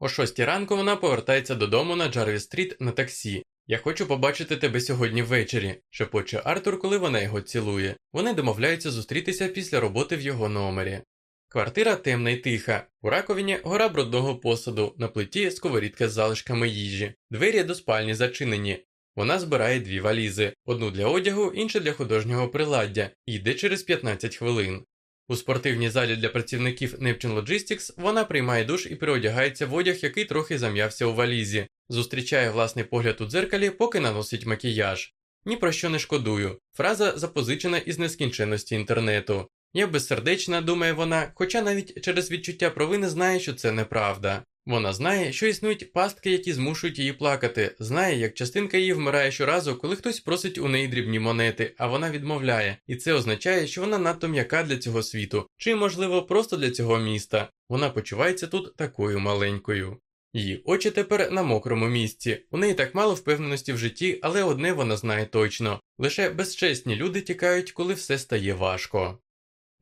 О шостій ранку вона повертається додому на Джарві Стріт на таксі. Я хочу побачити тебе сьогодні ввечері, шепоче Артур, коли вона його цілує. Вони домовляються зустрітися після роботи в його номері. Квартира темна й тиха, у раковині гора брудного посуду, на плиті сковорідка з залишками їжі, двері до спальні зачинені. Вона збирає дві валізи: одну для одягу, іншу для художнього приладдя, йде через 15 хвилин. У спортивній залі для працівників Neptune Logistics вона приймає душ і переодягається в одяг, який трохи зам'явся у валізі, зустрічає власний погляд у дзеркалі, поки наносить макіяж. Ні про що не шкодую. Фраза запозичена із нескінченності інтернету. Я безсердечна, думає вона, хоча навіть через відчуття провини знає, що це неправда. Вона знає, що існують пастки, які змушують її плакати, знає, як частинка її вмирає щоразу, коли хтось просить у неї дрібні монети, а вона відмовляє, і це означає, що вона надто м'яка для цього світу, чи, можливо, просто для цього міста. Вона почувається тут такою маленькою. Її очі тепер на мокрому місці. У неї так мало впевненості в житті, але одне вона знає точно лише безчесні люди тікають, коли все стає важко.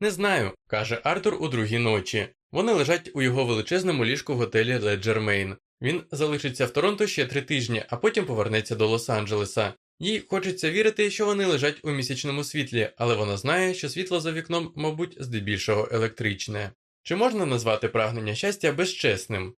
Не знаю, каже Артур у другій ночі. Вони лежать у його величезному ліжку в готелі Леджермейн. Він залишиться в Торонто ще три тижні, а потім повернеться до Лос-Анджелеса. Їй хочеться вірити, що вони лежать у місячному світлі, але вона знає, що світло за вікном, мабуть, здебільшого електричне. Чи можна назвати прагнення щастя безчесним?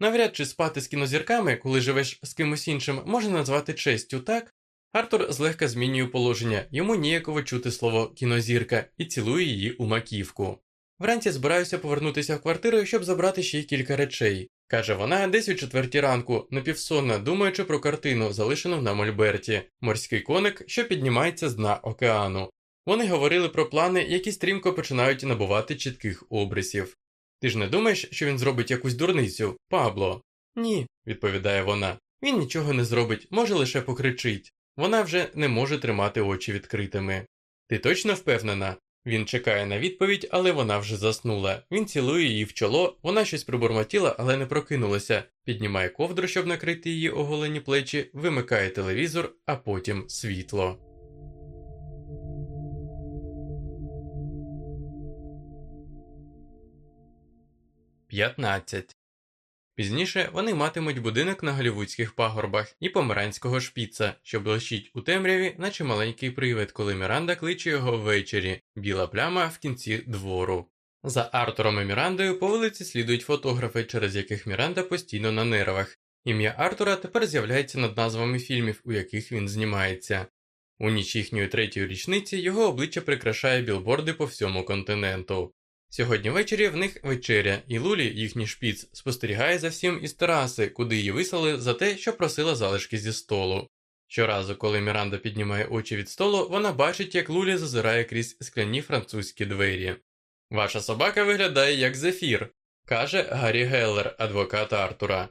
Навряд чи спати з кінозірками, коли живеш з кимось іншим, можна назвати честю, так? Артур злегка змінює положення, йому ніяково чути слово кінозірка і цілує її у маківку. Вранці збираюся повернутися в квартиру, щоб забрати ще кілька речей, каже вона десь у четвертій ранку, напівсонна, думаючи про картину, залишену на Мольберті, морський коник, що піднімається з дна океану. Вони говорили про плани, які стрімко починають набувати чітких обрисів. Ти ж не думаєш, що він зробить якусь дурницю, Пабло? Ні, відповідає вона. Він нічого не зробить, може лише покричить. Вона вже не може тримати очі відкритими. Ти точно впевнена? Він чекає на відповідь, але вона вже заснула. Він цілує її в чоло, вона щось пробурмотіла, але не прокинулася, піднімає ковдру, щоб накрити її оголені плечі, вимикає телевізор, а потім світло. П'ятнадцять Пізніше вони матимуть будинок на голівудських пагорбах і померанського шпіца, що блищить у темряві, наче маленький привид, коли Міранда кличе його ввечері, біла пляма в кінці двору. За Артуром і Мірандою по вулиці слідують фотографи, через яких Міранда постійно на нервах. Ім'я Артура тепер з'являється над назвами фільмів, у яких він знімається. У ніч їхньої третьої річниці його обличчя прикрашає білборди по всьому континенту. Сьогодні ввечері в них вечеря, і Лулі, їхній шпіц, спостерігає за всім із тераси, куди її вислали за те, що просила залишки зі столу. Щоразу, коли Міранда піднімає очі від столу, вона бачить, як Лулі зазирає крізь скляні французькі двері. Ваша собака виглядає як зефір, каже Гаррі Геллер, адвокат Артура.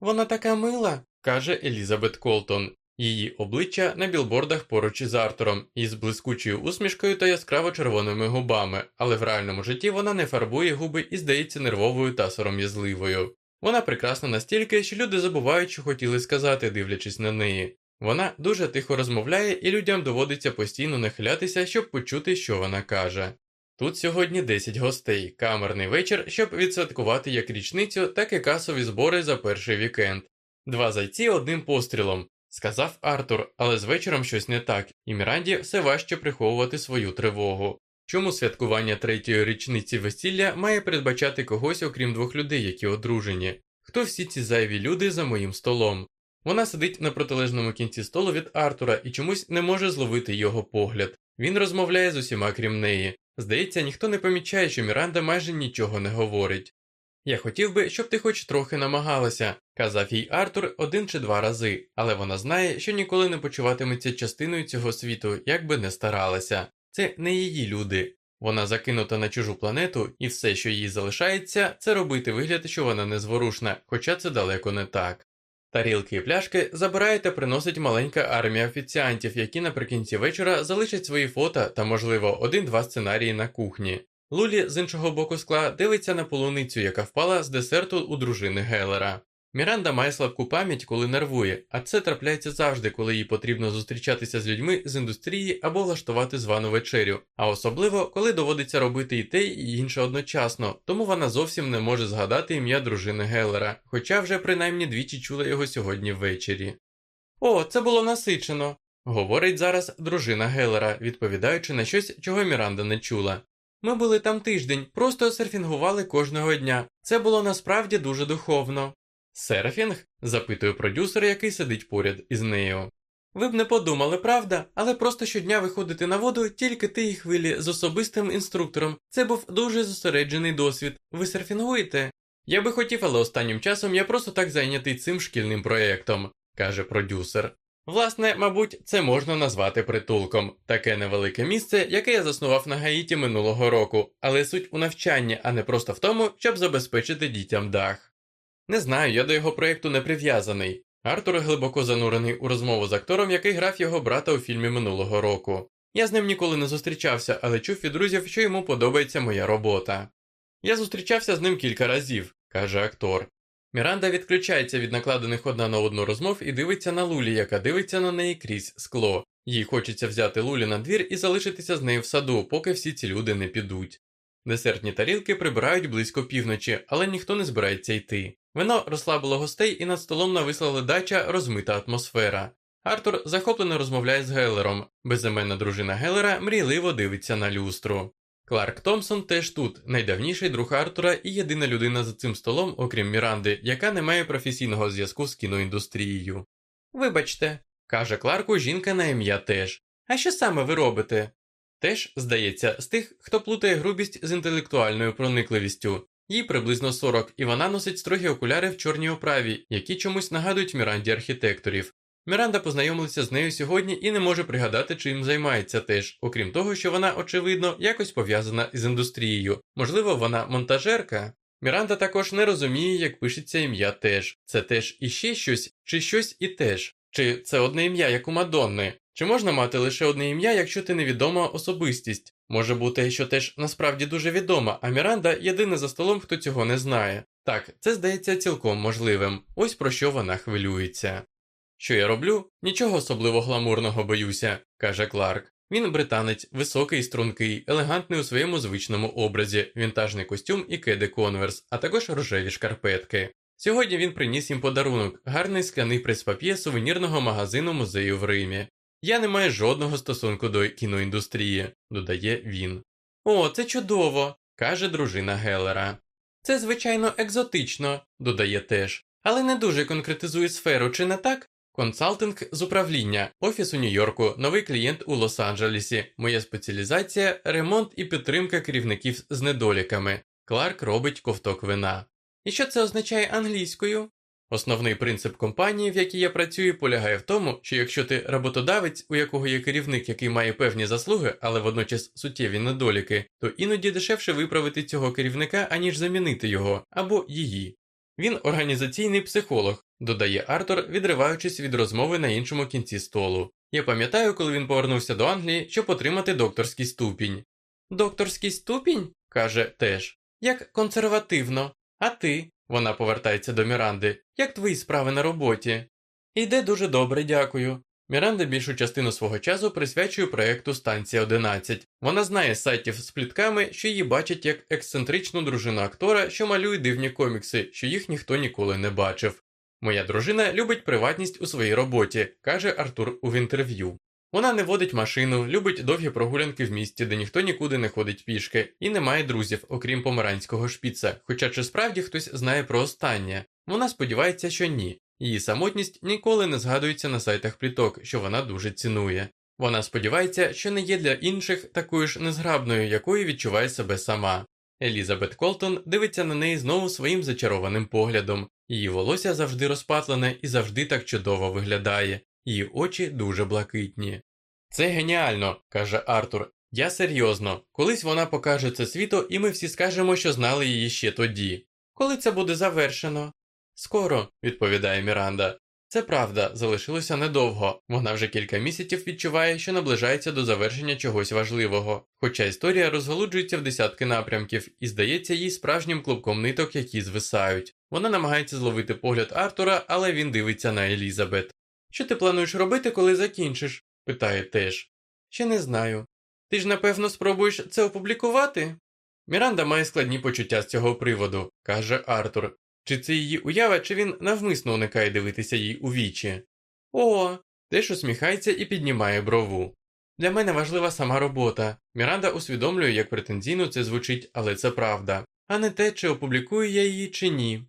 Вона така мила, каже Елізабет Колтон. Її обличчя на білбордах поруч із Артуром, із блискучою усмішкою та яскраво червоними губами, але в реальному житті вона не фарбує губи і здається нервовою та сором'язливою. Вона прекрасна настільки, що люди забувають, що хотіли сказати, дивлячись на неї. Вона дуже тихо розмовляє, і людям доводиться постійно нахилятися, щоб почути, що вона каже. Тут сьогодні 10 гостей, камерний вечір, щоб відсвяткувати як річницю, так і касові збори за перший вікенд. Два зайці одним пострілом, сказав Артур, але з вечором щось не так, і Міранді все важче приховувати свою тривогу. Чому святкування третьої річниці весілля має передбачати когось, окрім двох людей, які одружені? Хто всі ці зайві люди за моїм столом? Вона сидить на протилежному кінці столу від Артура і чомусь не може зловити його погляд. Він розмовляє з усіма крім неї. Здається, ніхто не помічає, що Міранда майже нічого не говорить. Я хотів би, щоб ти хоч трохи намагалася, казав їй Артур один чи два рази, але вона знає, що ніколи не почуватиметься частиною цього світу, як би не старалася. Це не її люди. Вона закинута на чужу планету, і все, що їй залишається, це робити вигляд, що вона незворушна, хоча це далеко не так. Тарілки і пляшки забирає та приносить маленька армія офіціантів, які наприкінці вечора залишать свої фото та, можливо, один-два сценарії на кухні. Лулі з іншого боку скла дивиться на полуницю, яка впала з десерту у дружини Гелера. Міранда має слабку пам'ять, коли нервує, а це трапляється завжди, коли їй потрібно зустрічатися з людьми з індустрії або влаштувати звану вечерю, а особливо коли доводиться робити і те, і інше одночасно, тому вона зовсім не може згадати ім'я дружини Гелера, хоча вже принаймні двічі чула його сьогодні ввечері. О, це було насичено, говорить зараз дружина Гелера, відповідаючи на щось, чого Міранда не чула. Ми були там тиждень, просто серфінгували кожного дня. Це було насправді дуже духовно. Серфінг? запитує продюсер, який сидить поряд із нею. Ви б не подумали, правда, але просто щодня виходити на воду тільки і хвилі з особистим інструктором. Це був дуже зосереджений досвід. Ви серфінгуєте? Я би хотів, але останнім часом я просто так зайнятий цим шкільним проєктом, каже продюсер. Власне, мабуть, це можна назвати притулком таке невелике місце, яке я заснував на Гаїті минулого року, але суть у навчанні, а не просто в тому, щоб забезпечити дітям дах. Не знаю, я до його проєкту не прив'язаний. Артур глибоко занурений у розмову з актором, який грав його брата у фільмі минулого року. Я з ним ніколи не зустрічався, але чув від друзів, що йому подобається моя робота. Я зустрічався з ним кілька разів, каже актор. Міранда відключається від накладених одна на одну розмов і дивиться на Лулі, яка дивиться на неї крізь скло. Їй хочеться взяти Лулі на двір і залишитися з нею в саду, поки всі ці люди не підуть. Десертні тарілки прибирають близько півночі, але ніхто не збирається йти. Вино розслабило гостей і над столом нависла ледача розмита атмосфера. Артур захоплено розмовляє з Геллером. Безіменна дружина Геллера мрійливо дивиться на люстру. Кларк Томпсон теж тут, найдавніший друг Артура і єдина людина за цим столом, окрім Міранди, яка не має професійного зв'язку з кіноіндустрією. Вибачте, каже Кларку жінка на ім'я теж. А що саме ви робите? Теж, здається, з тих, хто плутає грубість з інтелектуальною проникливістю. Їй приблизно 40, і вона носить строгі окуляри в чорній оправі, які чомусь нагадують Міранді архітекторів. Міранда познайомилася з нею сьогодні і не може пригадати, чим займається теж, окрім того, що вона, очевидно, якось пов'язана із індустрією. Можливо, вона монтажерка. Міранда також не розуміє, як пишеться ім'я теж. Це теж іще щось, чи щось і теж. Чи це одне ім'я, як у Мадонни? Чи можна мати лише одне ім'я, якщо ти невідома особистість? Може бути, що теж насправді дуже відома, а Міранда єдина за столом, хто цього не знає. Так, це здається цілком можливим. Ось про що вона хвилюється. Що я роблю? Нічого особливо гламурного боюся, каже Кларк. Він британець, високий, стрункий, елегантний у своєму звичному образі, вінтажний костюм і кеди конверс, а також рожеві шкарпетки. Сьогодні він приніс їм подарунок, гарний скляний прес-пап'є сувенірного магазину музею в Римі. Я не маю жодного стосунку до кіноіндустрії, додає він. О, це чудово, каже дружина Геллера. Це, звичайно, екзотично, додає теж, але не дуже конкретизує сферу, чи не так? Консалтинг з управління, офіс у Нью-Йорку, новий клієнт у Лос-Анджелесі, моя спеціалізація, ремонт і підтримка керівників з недоліками. Кларк робить ковток вина. І що це означає англійською? Основний принцип компанії, в якій я працюю, полягає в тому, що якщо ти роботодавець, у якого є керівник, який має певні заслуги, але водночас суттєві недоліки, то іноді дешевше виправити цього керівника, аніж замінити його або її. Він організаційний психолог, додає Артур, відриваючись від розмови на іншому кінці столу. Я пам'ятаю, коли він повернувся до Англії, щоб отримати докторський ступінь. Докторський ступінь? каже теж. Як консервативно. А ти? Вона повертається до Міранди. Як твої справи на роботі? Іде дуже добре, дякую. Міранда більшу частину свого часу присвячує проєкту Станція 11. Вона знає сайтів з плітками, що її бачать як ексцентричну дружину актора, що малює дивні комікси, що їх ніхто ніколи не бачив. Моя дружина любить приватність у своїй роботі, каже Артур у інтерв'ю. Вона не водить машину, любить довгі прогулянки в місті, де ніхто нікуди не ходить пішки, і не має друзів, окрім помаранського шпіца. Хоча чи справді хтось знає про останнє. Вона сподівається, що ні. Її самотність ніколи не згадується на сайтах пліток, що вона дуже цінує. Вона сподівається, що не є для інших такою ж незграбною, якою відчуває себе сама. Елізабет Колтон дивиться на неї знову своїм зачарованим поглядом. Її волосся завжди розпатлене і завжди так чудово виглядає, її очі дуже блакитні. Це геніально, каже Артур. Я серйозно, колись вона покаже це світу, і ми всі скажемо, що знали її ще тоді. Коли це буде завершено? Скоро, відповідає Міранда. Це правда, залишилося недовго. Вона вже кілька місяців відчуває, що наближається до завершення чогось важливого, хоча історія розголуджується в десятки напрямків і здається їй справжнім клубком ниток, які звисають. Вона намагається зловити погляд Артура, але він дивиться на Елізабет. Що ти плануєш робити, коли закінчиш? питає теж. Ще не знаю. Ти ж напевно спробуєш це опублікувати? Міранда має складні почуття з цього приводу, каже Артур. Чи це її уява, чи він навмисно уникає дивитися їй у вічі? О, теж усміхається і піднімає брову. Для мене важлива сама робота. Міранда усвідомлює, як претензійно це звучить, але це правда, а не те, чи опублікую я її, чи ні.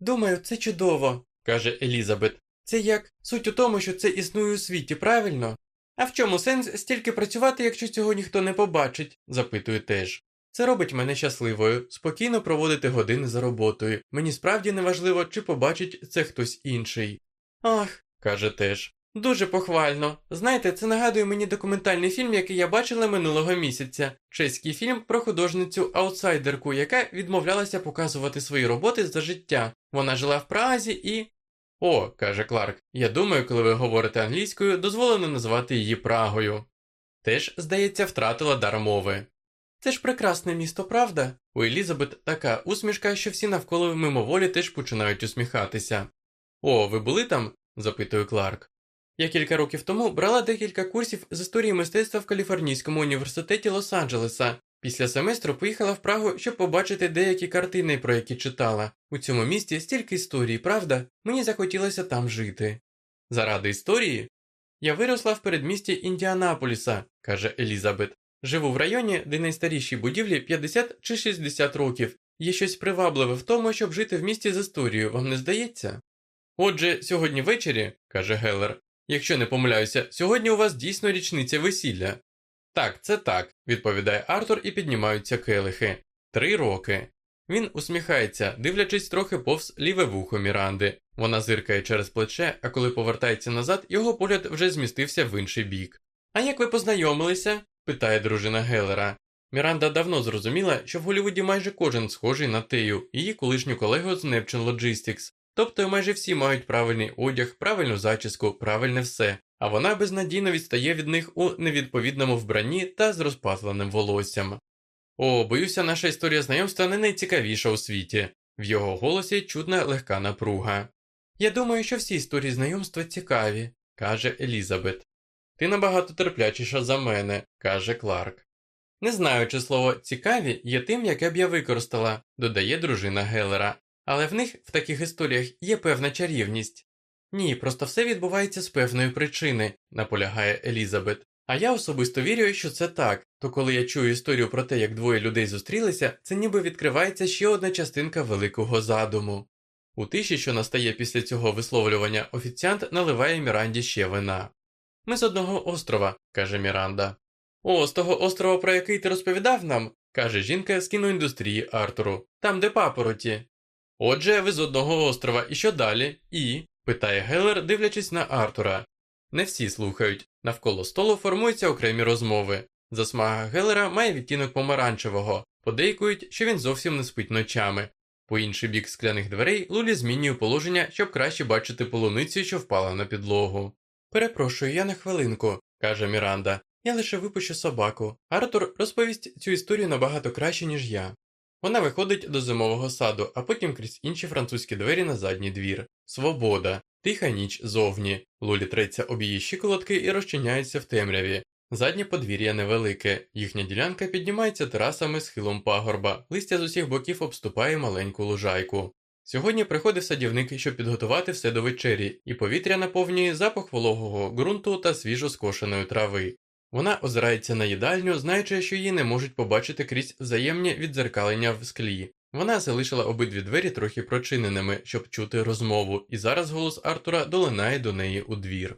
Думаю, це чудово, каже Елізабет. Це як суть у тому, що це існує у світі, правильно? А в чому сенс стільки працювати, якщо цього ніхто не побачить? запитую теж. Це робить мене щасливою, спокійно проводити години за роботою. Мені справді не важливо, чи побачить це хтось інший. Ах, каже теж. Дуже похвально. Знаєте, це нагадує мені документальний фільм, який я бачила минулого місяця. Чеський фільм про художницю аутсайдерку, яка відмовлялася показувати свої роботи за життя. Вона жила в Празі і. О, каже Кларк, я думаю, коли ви говорите англійською, дозволено називати її Прагою. Теж, здається, втратила дар мови. Це ж прекрасне місто, правда? У Елізабет така усмішка, що всі навколо мимоволі теж починають усміхатися. О, ви були там? запитує Кларк. Я кілька років тому брала декілька курсів з історії мистецтва в Каліфорнійському університеті Лос-Анджелеса. Після семестру поїхала в Прагу, щоб побачити деякі картини, про які читала. У цьому місті стільки історій, правда? Мені захотілося там жити. Заради історії? Я виросла в передмісті Індіанаполіса, каже Елізабет. Живу в районі, де найстарішій будівлі 50 чи 60 років. Є щось привабливе в тому, щоб жити в місті з історією, вам не здається? Отже, сьогодні ввечері, каже Геллер, якщо не помиляюся, сьогодні у вас дійсно річниця весілля. Так, це так, відповідає Артур і піднімаються келихи. Три роки. Він усміхається, дивлячись трохи повз ліве вухо Міранди. Вона зиркає через плече, а коли повертається назад, його погляд вже змістився в інший бік. А як ви познайомилися? питає дружина Геллера. Міранда давно зрозуміла, що в Голлівуді майже кожен схожий на Тею, її колишню колегу з Neptune Logistics. Тобто майже всі мають правильний одяг, правильну зачіску, правильне все, а вона безнадійно відстає від них у невідповідному вбранні та з розпатленим волоссям. О, боюся, наша історія знайомства не найцікавіша у світі. В його голосі чутна легка напруга. Я думаю, що всі історії знайомства цікаві, каже Елізабет. Ти набагато терплячіша за мене, каже Кларк. Не знаю, чи слово цікаві є тим, яке б я використала, додає дружина Геллера. Але в них в таких історіях є певна чарівність. Ні, просто все відбувається з певної причини, наполягає Елізабет. А я особисто вірю, що це так, то коли я чую історію про те, як двоє людей зустрілися, це ніби відкривається ще одна частинка великого задуму. У тиші, що настає після цього висловлювання, офіціант наливає Міранді ще вина. Ми з одного острова, каже Міранда. О, з того острова, про який ти розповідав нам, каже жінка з кіноіндустрії Артуру, там, де папороті. Отже, ви з одного острова, і що далі? І? питає Геллер, дивлячись на Артура. Не всі слухають. Навколо столу формуються окремі розмови. Засмага Геллера має відтінок помаранчевого, подейкують, що він зовсім не спить ночами. По інший бік скляних дверей Лулі змінює положення, щоб краще бачити полуницю, що впала на підлогу. Перепрошую, я на хвилинку, каже Міранда. Я лише випущу собаку. Артур розповість цю історію набагато краще, ніж я. Вона виходить до зимового саду, а потім крізь інші французькі двері на задній двір. Свобода, тиха ніч зовні. Лулі треться об її щиколотки і розчиняється в темряві. Заднє подвір'я невелике, їхня ділянка піднімається терасами схилом пагорба, листя з усіх боків обступає маленьку лужайку. Сьогодні приходив садівник, щоб підготувати все до вечері, і повітря наповнює запах вологого ґрунту та свіжо скошеної трави. Вона озирається на їдальню, знаючи, що її не можуть побачити крізь взаємні віддзеркалення в склі. Вона залишила обидві двері трохи прочиненими, щоб чути розмову, і зараз голос Артура долинає до неї у двір.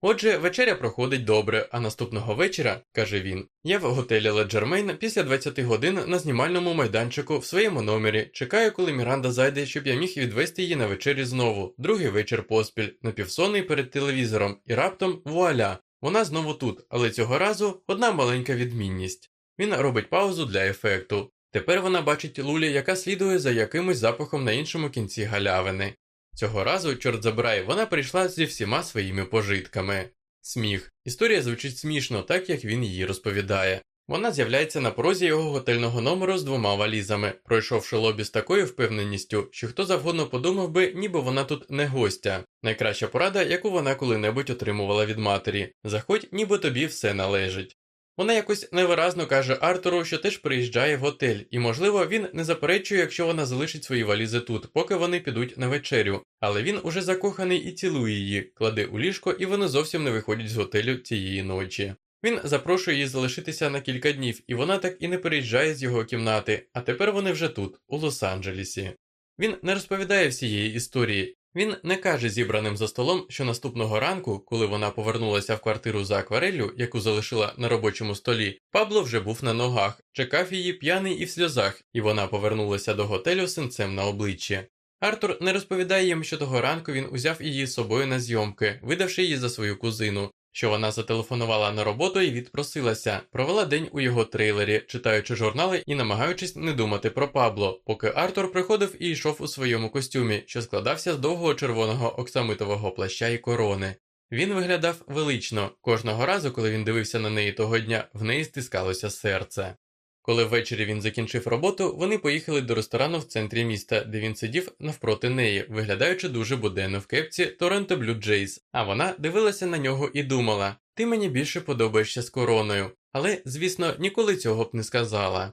Отже, вечеря проходить добре, а наступного вечора, каже він, я в готелі Леджермейн після 20 годин на знімальному майданчику в своєму номері чекаю, коли Міранда зайде, щоб я міг відвести її на вечері знову, другий вечір поспіль, напівсонний перед телевізором, і раптом вуаля, вона знову тут, але цього разу одна маленька відмінність. Він робить паузу для ефекту. Тепер вона бачить Лулі, яка слідує за якимось запахом на іншому кінці галявини. Цього разу, чорт забирай, вона прийшла зі всіма своїми пожитками. Сміх. Історія звучить смішно, так як він її розповідає. Вона з'являється на порозі його готельного номеру з двома валізами, пройшовши лобі з такою впевненістю, що хто завгодно подумав би, ніби вона тут не гостя. Найкраща порада, яку вона коли-небудь отримувала від матері заходь, ніби тобі все належить. Вона якось невиразно каже Артуру, що теж приїжджає в готель, і, можливо, він не заперечує, якщо вона залишить свої валізи тут, поки вони підуть на вечерю. Але він уже закоханий і цілує її, кладе у ліжко, і вони зовсім не виходять з готелю цієї ночі. Він запрошує її залишитися на кілька днів, і вона так і не переїжджає з його кімнати, а тепер вони вже тут, у Лос-Анджелесі. Він не розповідає всієї історії, він не каже зібраним за столом, що наступного ранку, коли вона повернулася в квартиру за аквареллю, яку залишила на робочому столі, Пабло вже був на ногах, чекав її п'яний і в сльозах, і вона повернулася до готелю синцем на обличчі. Артур не розповідає їм, що того ранку він узяв її з собою на зйомки, видавши її за свою кузину, що вона зателефонувала на роботу і відпросилася, провела день у його трейлері, читаючи журнали і намагаючись не думати про Пабло, поки Артур приходив і йшов у своєму костюмі, що складався з довгого червоного оксамитового плаща і корони. Він виглядав велично кожного разу, коли він дивився на неї того дня, в неї стискалося серце. Коли ввечері він закінчив роботу, вони поїхали до ресторану в центрі міста, де він сидів навпроти неї, виглядаючи дуже буденно в кепці Торонто Блю Джейс, а вона дивилася на нього і думала: Ти мені більше подобаєшся з короною, але, звісно, ніколи цього б не сказала.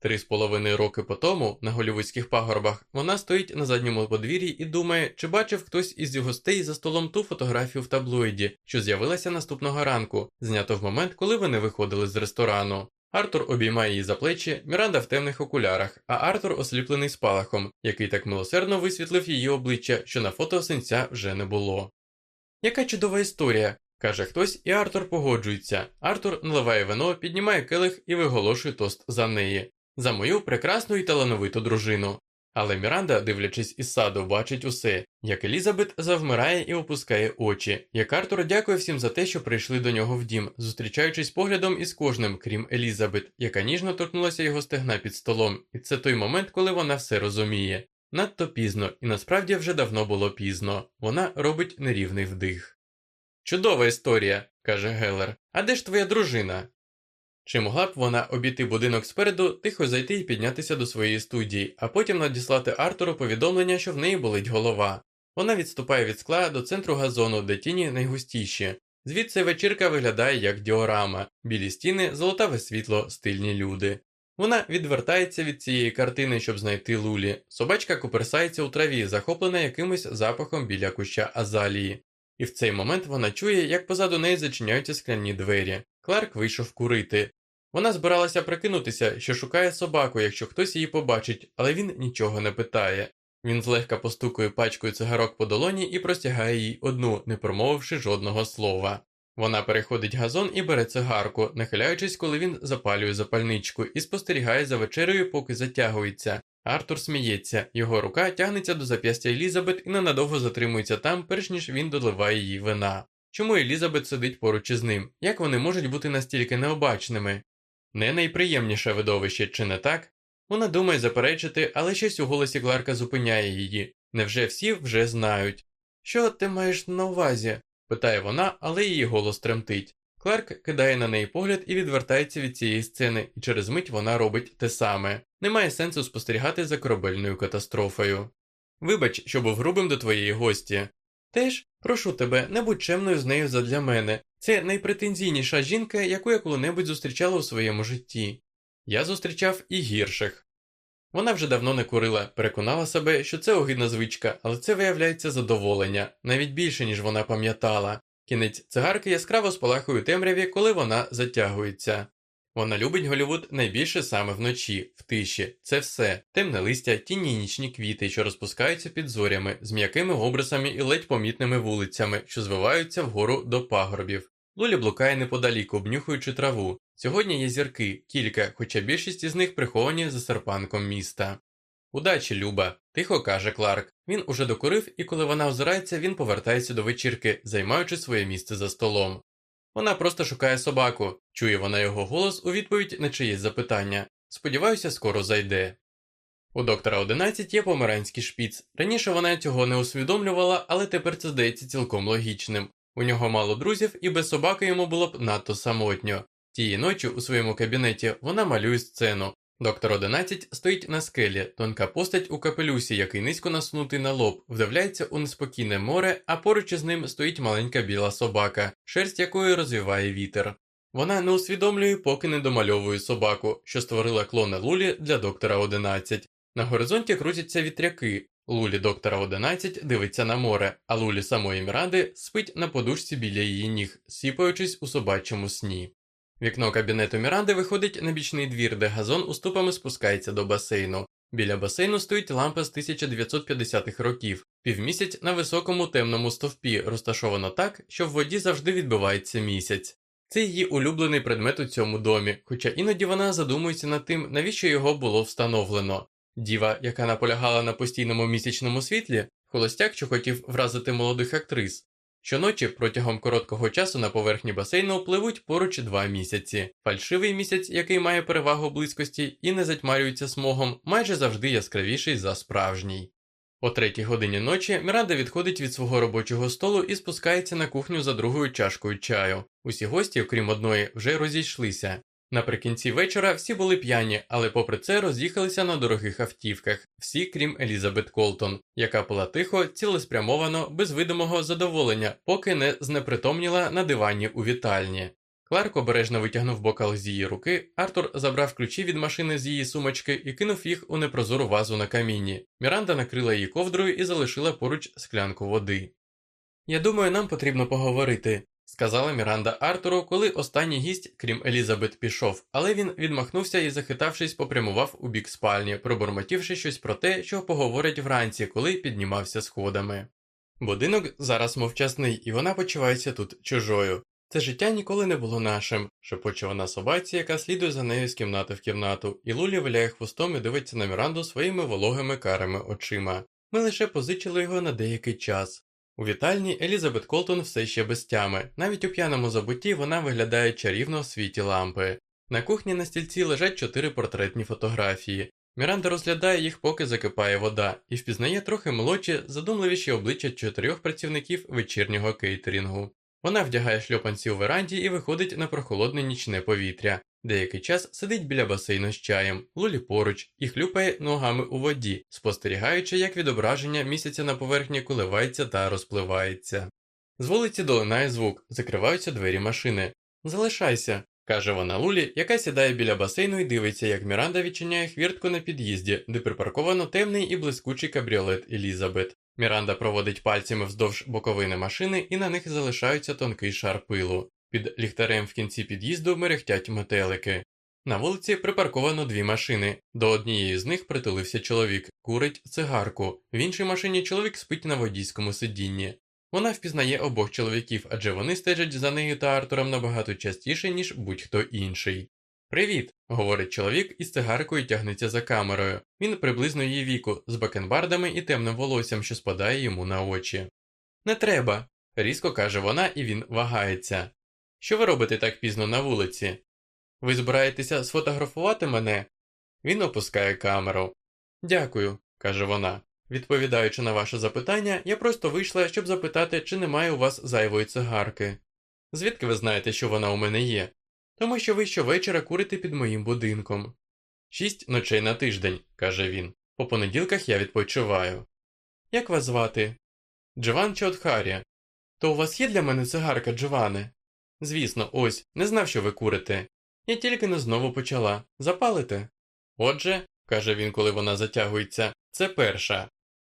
Три з половиною роки по тому, на голівудських пагорбах, вона стоїть на задньому подвір'ї і думає, чи бачив хтось із гостей за столом ту фотографію в таблоїді, що з'явилася наступного ранку, знято в момент, коли вони виходили з ресторану. Артур обіймає її за плечі, Міранда в темних окулярах, а Артур осліплений спалахом, який так милосердно висвітлив її обличчя, що на фото синця вже не було. Яка чудова історія, каже хтось, і Артур погоджується. Артур наливає вино, піднімає келих і виголошує тост за неї, за мою прекрасну і талановиту дружину. Але Міранда, дивлячись із саду, бачить усе, як Елізабет завмирає і опускає очі, як Артур дякує всім за те, що прийшли до нього в дім, зустрічаючись поглядом із кожним, крім Елізабет, яка ніжно торкнулася його стегна під столом, і це той момент, коли вона все розуміє. Надто пізно, і насправді вже давно було пізно. Вона робить нерівний вдих. Чудова історія, каже Геллер. А де ж твоя дружина? Чи могла б вона обійти будинок спереду, тихо зайти і піднятися до своєї студії, а потім надіслати Артуру повідомлення, що в неї болить голова. Вона відступає від скла до центру газону, де тіні найгустіші. Звідси вечірка виглядає як діорама, білі стіни, золотаве світло, стильні люди. Вона відвертається від цієї картини, щоб знайти Лулі. Собачка куперсається у траві, захоплена якимось запахом біля куща азалії. І в цей момент вона чує, як позаду неї зачиняються скляні двері. Кларк вийшов курити. Вона збиралася прикинутися, що шукає собаку, якщо хтось її побачить, але він нічого не питає. Він злегка постукує пачкою цигарок по долоні і простягає їй одну, не промовивши жодного слова. Вона переходить газон і бере цигарку, нахиляючись, коли він запалює запальничку, і спостерігає за вечерею, поки затягується. Артур сміється, його рука тягнеться до зап'ястя Елізабет і ненадовго затримується там, перш ніж він доливає їй вина. Чому Елізабет сидить поруч із ним? Як вони можуть бути настільки необачними? Не найприємніше видовище, чи не так? Вона думає заперечити, але щось у голосі Кларка зупиняє її. Невже всі вже знають? Що ти маєш на увазі? питає вона, але її голос тремтить. Кларк кидає на неї погляд і відвертається від цієї сцени, і через мить вона робить те саме. Немає сенсу спостерігати за корабельною катастрофою. Вибач, що був грубим до твоєї гості. Теж, прошу тебе, не будь чемною з нею задля мене. Це найпретензійніша жінка, яку я коли-небудь зустрічала у своєму житті. Я зустрічав і гірших. Вона вже давно не курила, переконала себе, що це огидна звичка, але це виявляється задоволення, навіть більше, ніж вона пам'ятала. Кінець цигарки яскраво спалахує темряві, коли вона затягується. Вона любить Голівуд найбільше саме вночі, в тиші. Це все темне листя, тінні нічні квіти, що розпускаються під зорями, з м'якими обрисами і ледь помітними вулицями, що звиваються вгору до пагорбів. Луля блукає неподалік, обнюхуючи траву. Сьогодні є зірки, кілька, хоча більшість із них приховані за серпанком міста. Удачі, Люба, тихо каже Кларк. Він уже докурив, і коли вона озирається, він повертається до вечірки, займаючи своє місце за столом. Вона просто шукає собаку, чує вона його голос у відповідь на чиєсь запитання. Сподіваюся, скоро зайде. У доктора 11 є померанський шпіц. Раніше вона цього не усвідомлювала, але тепер це здається цілком логічним. У нього мало друзів, і без собаки йому було б надто самотньо. Тієї ночі у своєму кабінеті вона малює сцену. Доктор 11 стоїть на скелі, тонка постать у капелюсі, який низько насунутий на лоб, вдивляється у неспокійне море, а поруч із ним стоїть маленька біла собака, шерсть якої розвіває вітер. Вона не усвідомлює, поки не домальовує собаку, що створила клона Лулі для доктора 11. На горизонті крутяться вітряки. Лулі доктора 11 дивиться на море, а Лулі самої Міранди спить на подушці біля її ніг, сіпаючись у собачому сні. Вікно кабінету Міранди виходить на бічний двір, де газон уступами спускається до басейну. Біля басейну стоїть лампа з 1950-х років, півмісяць на високому темному стовпі, розташовано так, що в воді завжди відбивається місяць. Це її улюблений предмет у цьому домі, хоча іноді вона задумується над тим, навіщо його було встановлено. Діва, яка наполягала на постійному місячному світлі, холостяк, що хотів вразити молодих актрис, Щоночі протягом короткого часу на поверхні басейну пливуть поруч два місяці. Фальшивий місяць, який має перевагу близькості і не затьмарюється смогом, майже завжди яскравіший за справжній. О третій годині ночі Міранда відходить від свого робочого столу і спускається на кухню за другою чашкою чаю. Усі гості, окрім одної, вже розійшлися. Наприкінці вечора всі були п'яні, але попри це роз'їхалися на дорогих автівках, всі крім Елізабет Колтон, яка була тихо, цілеспрямовано, без видимого задоволення, поки не знепритомніла на дивані у вітальні. Кларк обережно витягнув бокал з її руки, Артур забрав ключі від машини з її сумочки і кинув їх у непрозору вазу на камінні. Міранда накрила її ковдрою і залишила поруч склянку води. Я думаю, нам потрібно поговорити, сказала Міранда Артуру, коли останній гість, крім Елізабет, пішов, але він відмахнувся і, захитавшись, попрямував у бік спальні, пробурмотівши щось про те, що поговорять вранці, коли піднімався сходами. Будинок зараз мовчасний, і вона почувається тут чужою. Це життя ніколи не було нашим, шепоче вона собаці, яка слідує за нею з кімнати в кімнату, і Лулі виляє хвостом і дивиться на Міранду своїми вологими карими очима. Ми лише позичили його на деякий час. У вітальні Елізабет Колтон все ще без тями. Навіть у п'яному забутті вона виглядає чарівно в світі лампи. На кухні на стільці лежать чотири портретні фотографії. Міранда розглядає їх, поки закипає вода, і впізнає трохи молодші, задумливіші обличчя чотирьох працівників вечірнього кейтерінгу. Вона вдягає шльопанці у веранді і виходить на прохолодне нічне повітря. Деякий час сидить біля басейну з чаєм, лулі поруч і хлюпає ногами у воді, спостерігаючи, як відображення місяця на поверхні коливається та розпливається. З вулиці долинає звук, закриваються двері машини. Залишайся, каже вона Лулі, яка сідає біля басейну і дивиться, як Міранда відчиняє хвіртку на під'їзді, де припарковано темний і блискучий кабріолет Елізабет. Міранда проводить пальцями вздовж боковини машини, і на них залишаються тонкий шар пилу. Під ліхтарем в кінці під'їзду мерехтять метелики. На вулиці припарковано дві машини. До однієї з них притулився чоловік, курить цигарку. В іншій машині чоловік спить на водійському сидінні. Вона впізнає обох чоловіків, адже вони стежать за нею та Артуром набагато частіше, ніж будь-хто інший. Привіт, говорить чоловік із цигаркою тягнеться за камерою. Він приблизно її віку, з бакенбардами і темним волоссям, що спадає йому на очі. Не треба, різко каже вона, і він вагається. Що ви робите так пізно на вулиці? Ви збираєтеся сфотографувати мене? Він опускає камеру. Дякую, каже вона. Відповідаючи на ваше запитання, я просто вийшла, щоб запитати, чи немає у вас зайвої цигарки. Звідки ви знаєте, що вона у мене є? Тому що ви щовечора курите під моїм будинком. Шість ночей на тиждень, каже він. По понеділках я відпочиваю. Як вас звати? Джован Чотхарі. То у вас є для мене цигарка, Джоване? Звісно, ось, не знав, що ви курите. Я тільки не знову почала. Запалите? Отже, каже він, коли вона затягується, це перша.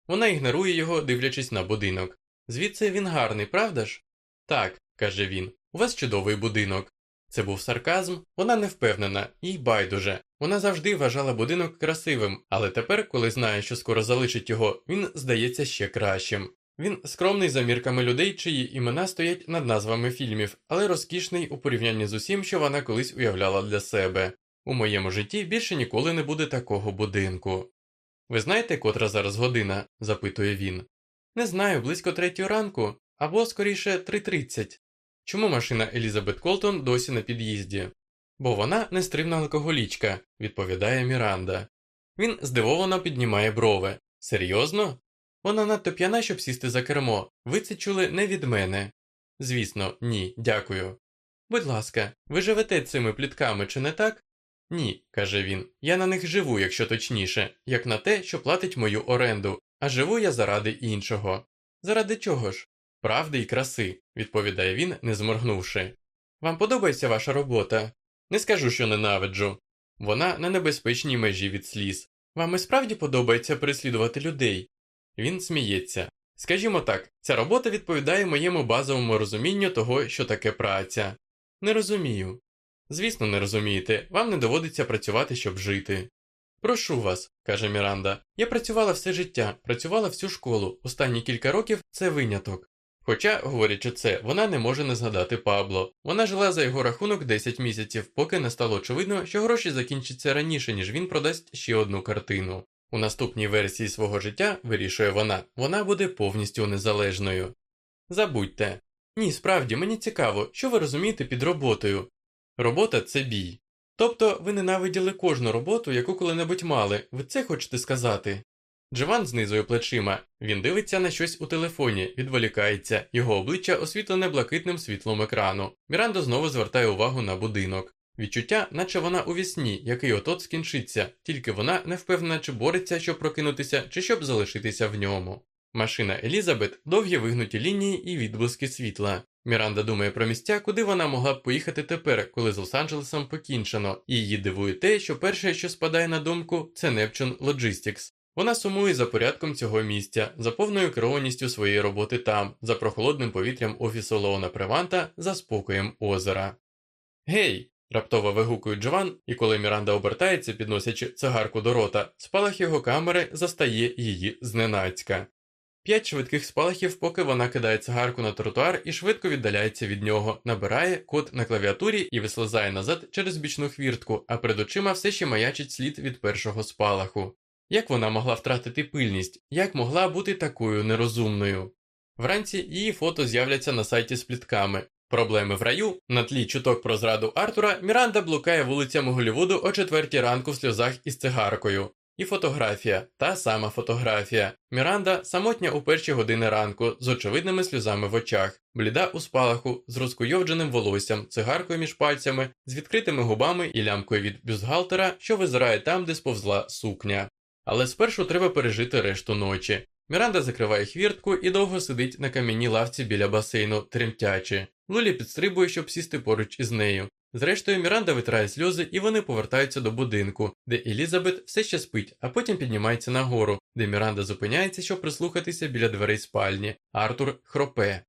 Вона ігнорує його, дивлячись на будинок. Звідси він гарний, правда ж? Так, каже він, у вас чудовий будинок. Це був сарказм, вона не впевнена, їй байдуже. Вона завжди вважала будинок красивим, але тепер, коли знає, що скоро залишить його, він здається ще кращим. Він скромний за мірками людей, чиї імена стоять над назвами фільмів, але розкішний у порівнянні з усім, що вона колись уявляла для себе. У моєму житті більше ніколи не буде такого будинку. Ви знаєте, котра зараз година? запитує він. Не знаю, близько третьої ранку, або скоріше 3.30. Чому машина Елізабет Колтон досі на під'їзді? Бо вона нестримна алкоголічка, відповідає Міранда. Він здивовано піднімає брови. Серйозно? Вона надто п'яна, щоб сісти за кермо. Ви це чули не від мене. Звісно, ні, дякую. Будь ласка, ви живете цими плітками, чи не так? Ні, каже він. Я на них живу, якщо точніше, як на те, що платить мою оренду, а живу я заради іншого. Заради чого ж? Правди і краси, відповідає він, не зморгнувши. Вам подобається ваша робота? Не скажу, що ненавиджу. Вона на небезпечній межі від сліз. Вам і справді подобається переслідувати людей? Він сміється. Скажімо так, ця робота відповідає моєму базовому розумінню того, що таке праця. Не розумію. Звісно, не розумієте, вам не доводиться працювати, щоб жити. Прошу вас, каже Міранда, я працювала все життя, працювала всю школу, останні кілька років це виняток. Хоча, говорячи це, вона не може не згадати Пабло. Вона жила за його рахунок 10 місяців, поки не стало очевидно, що гроші закінчаться раніше, ніж він продасть ще одну картину. У наступній версії свого життя, вирішує вона, вона буде повністю незалежною. Забудьте. Ні, справді, мені цікаво, що ви розумієте під роботою. Робота це бій. Тобто ви ненавиділи кожну роботу, яку коли-небудь мали, ви це хочете сказати? Джован знизує плечима, він дивиться на щось у телефоні, відволікається, його обличчя освітлене блакитним світлом екрану. Міранда знову звертає увагу на будинок. Відчуття, наче вона у вісні, який отот скінчиться, тільки вона не впевнена, чи бореться, щоб прокинутися, чи щоб залишитися в ньому. Машина Елізабет довгі вигнуті лінії і відблиски світла. Міранда думає про місця, куди вона могла б поїхати тепер, коли з Лос-Анджелесом покінчено, і її дивує те, що перше, що спадає на думку, це Neptune Logistics. Вона сумує за порядком цього місця, за повною керованістю своєї роботи там, за прохолодним повітрям офісу Лоуна Преванта, за спокоєм озера. Гей! Раптово вигукує Джован, і коли Міранда обертається, підносячи цигарку до рота, спалах його камери застає її зненацька. П'ять швидких спалахів, поки вона кидає цигарку на тротуар і швидко віддаляється від нього, набирає код на клавіатурі і вислизає назад через бічну хвіртку, а перед очима все ще маячить слід від першого спалаху. Як вона могла втратити пильність, як могла бути такою нерозумною? Вранці її фото з'являться на сайті з плітками. Проблеми в раю на тлі чуток про зраду Артура Міранда блукає вулицями Голлівуду о четвертій ранку в сльозах із цигаркою. І фотографія, та сама фотографія. Міранда самотня у перші години ранку з очевидними сльозами в очах, бліда у спалаху, з розкуйовдженим волоссям, цигаркою між пальцями, з відкритими губами і лямкою від бюстгальтера, що визирає там, де сповзла сукня. Але спершу треба пережити решту ночі. Міранда закриває хвіртку і довго сидить на кам'яній лавці біля басейну, тремтячи. Лулі підстрибує, щоб сісти поруч із нею. Зрештою, Міранда витирає сльози, і вони повертаються до будинку, де Елізабет все ще спить, а потім піднімається нагору, де Міранда зупиняється, щоб прислухатися біля дверей спальні. Артур хропе.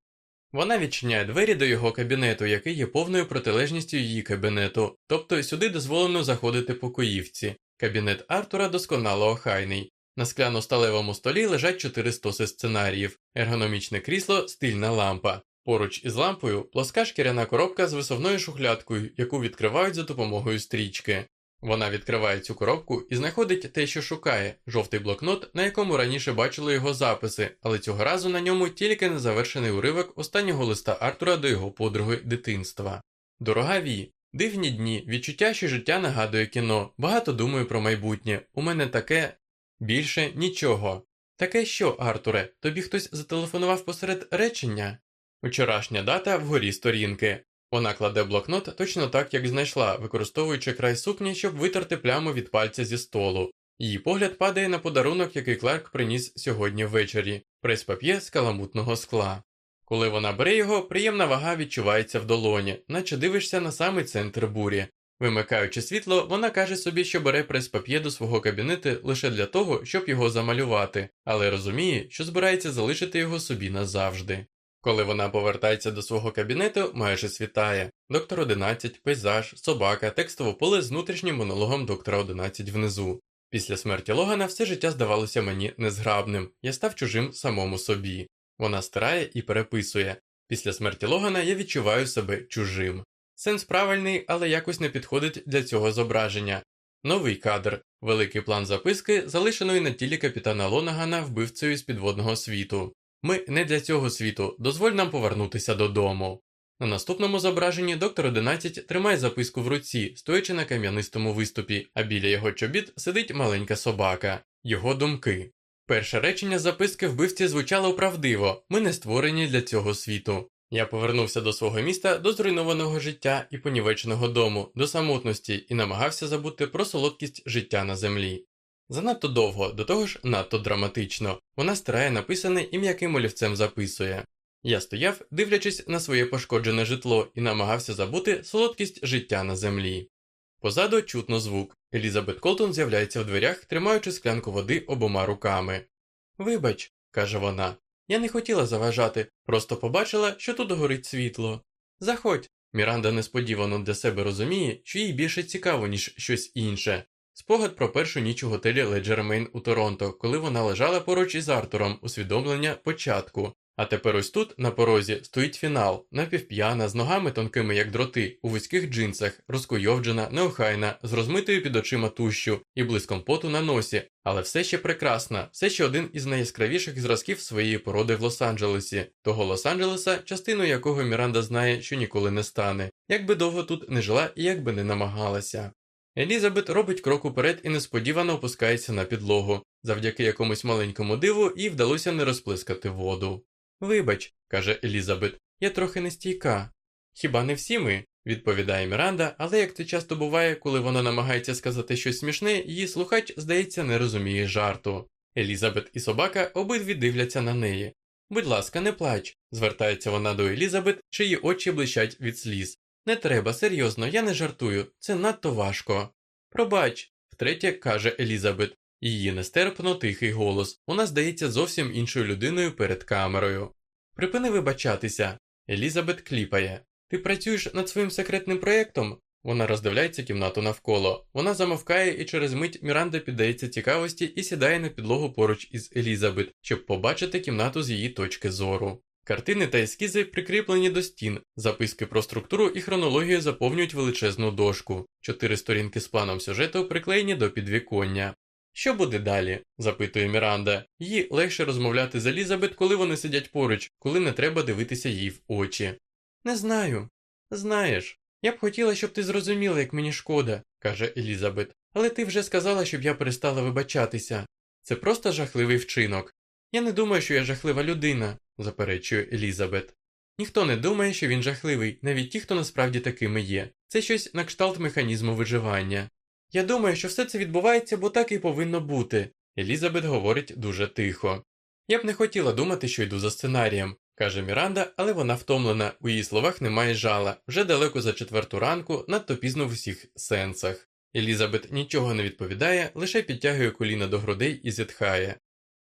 Вона відчиняє двері до його кабінету, який є повною протилежністю її кабінету, тобто сюди дозволено заходити покоївці. Кабінет Артура досконало охайний. На скляно-сталевому столі лежать чотири стоси сценаріїв, ергономічне крісло, стильна лампа. Поруч із лампою плоска шкіряна коробка з висувною шухлядкою, яку відкривають за допомогою стрічки. Вона відкриває цю коробку і знаходить те, що шукає жовтий блокнот, на якому раніше бачили його записи, але цього разу на ньому тільки незавершений уривок останнього листа Артура до його подруги дитинства. Дорога Ві, дивні дні, відчуття, що життя нагадує кіно, багато думаю про майбутнє. У мене таке більше нічого. Таке що, Артуре, тобі хтось зателефонував посеред речення? Вчорашня дата вгорі сторінки. Вона кладе блокнот точно так, як знайшла, використовуючи край сукні, щоб витерти пляму від пальця зі столу. Її погляд падає на подарунок, який Кларк приніс сьогодні ввечері прес-пап'є з каламутного скла. Коли вона бере його, приємна вага відчувається в долоні, наче дивишся на самий центр бурі. Вимикаючи світло, вона каже собі, що бере прес-пап'є до свого кабінету лише для того, щоб його замалювати, але розуміє, що збирається залишити його собі назавжди. Коли вона повертається до свого кабінету, майже світає. Доктор 11, пейзаж, собака, текстове поле з внутрішнім монологом доктора 11 внизу. Після смерті Логана все життя здавалося мені незграбним, я став чужим самому собі. Вона стирає і переписує. Після смерті Логана я відчуваю себе чужим. Сенс правильний, але якось не підходить для цього зображення. Новий кадр, великий план записки, залишеної на тілі капітана Лонагана вбивцею з підводного світу. Ми не для цього світу, дозволь нам повернутися додому. На наступному зображенні доктор 11 тримає записку в руці, стоячи на кам'янистому виступі, а біля його чобіт сидить маленька собака, його думки. Перше речення записки вбивці звучало правдиво ми не створені для цього світу. Я повернувся до свого міста, до зруйнованого життя і понівеченого дому, до самотності і намагався забути про солодкість життя на землі. Занадто довго, до того ж надто драматично, вона стирає написане і м'яким олівцем записує. Я стояв, дивлячись на своє пошкоджене житло, і намагався забути солодкість життя на землі. Позаду чутно звук. Елізабет Колтон з'являється в дверях, тримаючи склянку води обома руками. Вибач, каже вона, я не хотіла заважати, просто побачила, що тут горить світло. Заходь. Міранда несподівано для себе розуміє, що їй більше цікаво, ніж щось інше. Спогад про першу ніч у готелі Леджермейн у Торонто, коли вона лежала поруч із Артуром, усвідомлення початку. А тепер ось тут, на порозі, стоїть фінал, напівп'яна, з ногами тонкими, як дроти, у вузьких джинсах, розкуйовджена, неохайна, з розмитою під очима тущу і блиском поту на носі, але все ще прекрасна, все ще один із найяскравіших зразків своєї породи в Лос-Анджелесі, того Лос-Анджелеса, частиною якого Міранда знає, що ніколи не стане, як би довго тут не жила і як би не намагалася. Елізабет робить крок уперед і несподівано опускається на підлогу, завдяки якомусь маленькому диву їй вдалося не розплескати воду. Вибач, каже Елізабет, я трохи нестійка. Хіба не всі ми? відповідає Міранда, але як це часто буває, коли вона намагається сказати щось смішне, її слухач, здається, не розуміє жарту. Елізабет і собака обидві дивляться на неї. Будь ласка, не плач, звертається вона до Елізабет, чиї очі блищать від сліз. Не треба, серйозно, я не жартую, це надто важко. Пробач, втретє каже Елізабет, її нестерпно тихий голос. Вона здається зовсім іншою людиною перед камерою. Припини вибачатися. Елізабет кліпає. Ти працюєш над своїм секретним проєктом? Вона роздивляється кімнату навколо. Вона замовкає і через мить Міранда піддається цікавості і сідає на підлогу поруч із Елізабет, щоб побачити кімнату з її точки зору. Картини та ескізи прикріплені до стін, записки про структуру і хронологію заповнюють величезну дошку, чотири сторінки з планом сюжету приклеєні до підвіконня. Що буде далі? запитує Міранда. Їй легше розмовляти з Елізабет, коли вони сидять поруч, коли не треба дивитися їй в очі. Не знаю. Знаєш, я б хотіла, щоб ти зрозуміла, як мені шкода, каже Елізабет, але ти вже сказала, щоб я перестала вибачатися. Це просто жахливий вчинок. Я не думаю, що я жахлива людина, заперечує Елізабет. Ніхто не думає, що він жахливий, навіть ті, хто насправді такими є. Це щось на кшталт механізму виживання. Я думаю, що все це відбувається, бо так і повинно бути. Елізабет говорить дуже тихо. Я б не хотіла думати, що йду за сценарієм. каже Міранда, але вона втомлена, у її словах немає жала, вже далеко за четверту ранку, надто пізно в усіх сенсах. Елізабет нічого не відповідає, лише підтягує коліна до грудей і зітхає.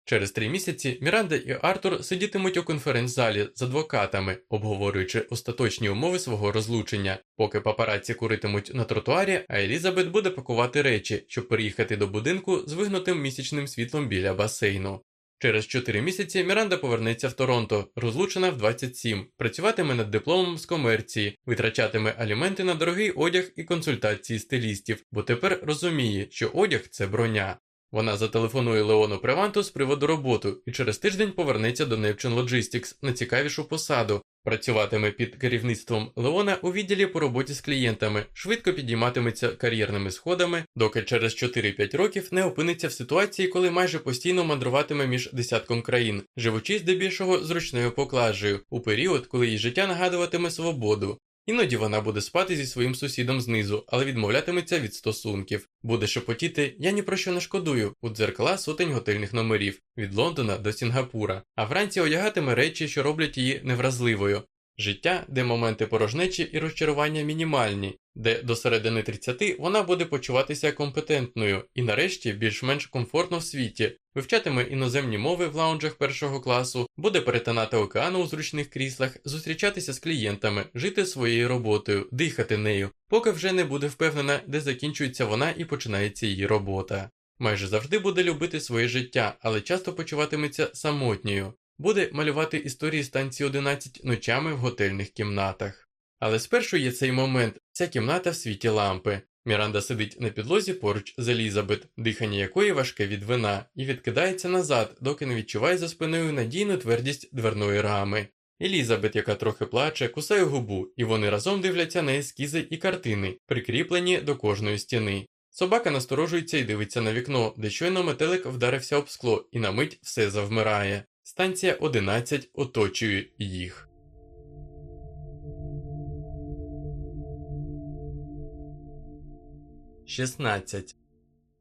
Через три місяці Міранда і Артур сидітимуть у конференц-залі з адвокатами, обговорюючи остаточні умови свого розлучення, поки папараці куритимуть на тротуарі, а Елізабет буде пакувати речі, щоб переїхати до будинку з вигнутим місячним світлом біля басейну. Через 4 місяці Міранда повернеться в Торонто, розлучена в 27, працюватиме над дипломом з комерції, витрачатиме аліменти на дорогий одяг і консультації стилістів, бо тепер розуміє, що одяг це броня. Вона зателефонує Леону Преванту з приводу роботи і через тиждень повернеться до Neptune Logistics на цікавішу посаду. Працюватиме під керівництвом Леона у відділі по роботі з клієнтами, швидко підійматиметься кар'єрними сходами, доки через 4-5 років не опиниться в ситуації, коли майже постійно мандруватиме між десятком країн, живучи здебільшого зручною поклажею, у період, коли її життя нагадуватиме свободу. Іноді вона буде спати зі своїм сусідом знизу, але відмовлятиметься від стосунків. Буде шепотіти Я ні про що не шкодую у дзеркала сотень готельних номерів від Лондона до Сінгапура, а вранці одягатиме речі, що роблять її невразливою. Життя, де моменти порожнечі і розчарування мінімальні, де до середини 30 вона буде почуватися компетентною і, нарешті, більш-менш комфортно в світі, вивчатиме іноземні мови в лаунджах першого класу, буде перетинати океану у зручних кріслах, зустрічатися з клієнтами, жити своєю роботою, дихати нею, поки вже не буде впевнена, де закінчується вона і починається її робота. Майже завжди буде любити своє життя, але часто почуватиметься самотньою, буде малювати історії станції 11 ночами в готельних кімнатах. Але спершу є цей момент, ця кімната в світі лампи. Міранда сидить на підлозі поруч з Елізабет, дихання якої важке від вина, і відкидається назад, доки не відчуває за спиною надійну твердість дверної рами. Елізабет, яка трохи плаче, кусає губу, і вони разом дивляться на ескізи і картини, прикріплені до кожної стіни. Собака насторожується і дивиться на вікно, де щойно метелик вдарився об скло, і на мить все завмирає. Станція 11 оточує їх. Шістнадцять.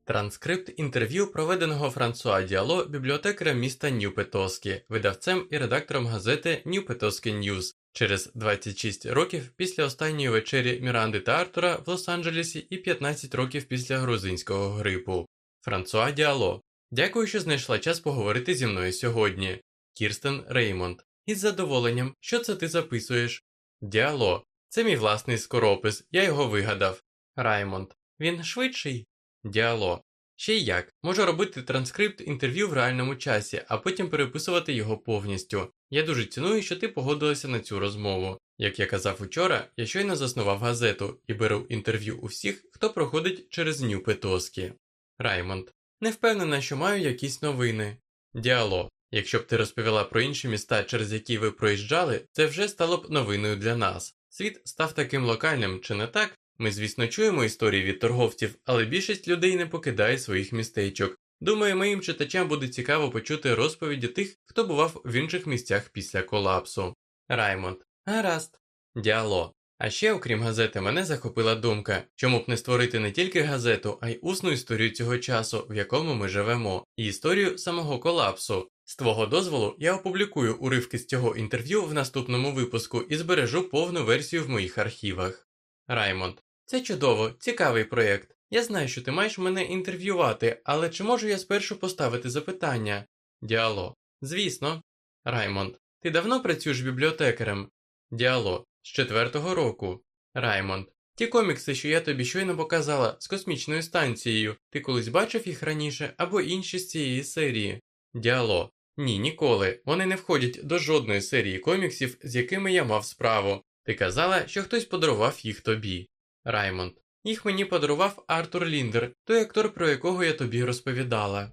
Транскрипт інтерв'ю, проведеного Франсуа Діало бібліотекарем міста Нью-Петоскі, видавцем і редактором газети Нью-Петоскі Ньюз через 26 років після останньої вечері Міранди та Артура в Лос-Анджелесі і 15 років після грузинського грипу. Франсуа Діало. Дякую, що знайшла час поговорити зі мною сьогодні. Кірстен Реймонд. Із задоволенням, що це ти записуєш? Діало. Це мій власний скоропис, я його вигадав. Раймонд. Він швидший? Діало. Ще й як. Можу робити транскрипт інтерв'ю в реальному часі, а потім переписувати його повністю. Я дуже ціную, що ти погодилася на цю розмову. Як я казав учора, я щойно заснував газету і беру інтерв'ю у всіх, хто проходить через Нью Петоскі. Раймонд. Не впевнена, що маю якісь новини. Діало. Якщо б ти розповіла про інші міста, через які ви проїжджали, це вже стало б новиною для нас. Світ став таким локальним, чи не так? Ми, звісно, чуємо історії від торговців, але більшість людей не покидає своїх містечок. Думаю, моїм читачам буде цікаво почути розповіді тих, хто бував в інших місцях після колапсу. Раймонд. Гаразд. Діало. А ще, окрім газети, мене захопила думка, чому б не створити не тільки газету, а й усну історію цього часу, в якому ми живемо, і історію самого колапсу. З твого дозволу я опублікую уривки з цього інтерв'ю в наступному випуску і збережу повну версію в моїх архівах. Раймонд. Це чудово, цікавий проєкт. Я знаю, що ти маєш мене інтерв'ювати, але чи можу я спершу поставити запитання? Діало. Звісно. Раймонд. Ти давно працюєш бібліотекарем? Діало. З четвертого року. Раймонд. Ті комікси, що я тобі щойно показала з космічною станцією, ти колись бачив їх раніше або інші з цієї серії? Діало. Ні, ніколи. Вони не входять до жодної серії коміксів, з якими я мав справу. Ти казала, що хтось подарував їх тобі. Раймонд. Їх мені подарував Артур Ліндер, той актор, про якого я тобі розповідала.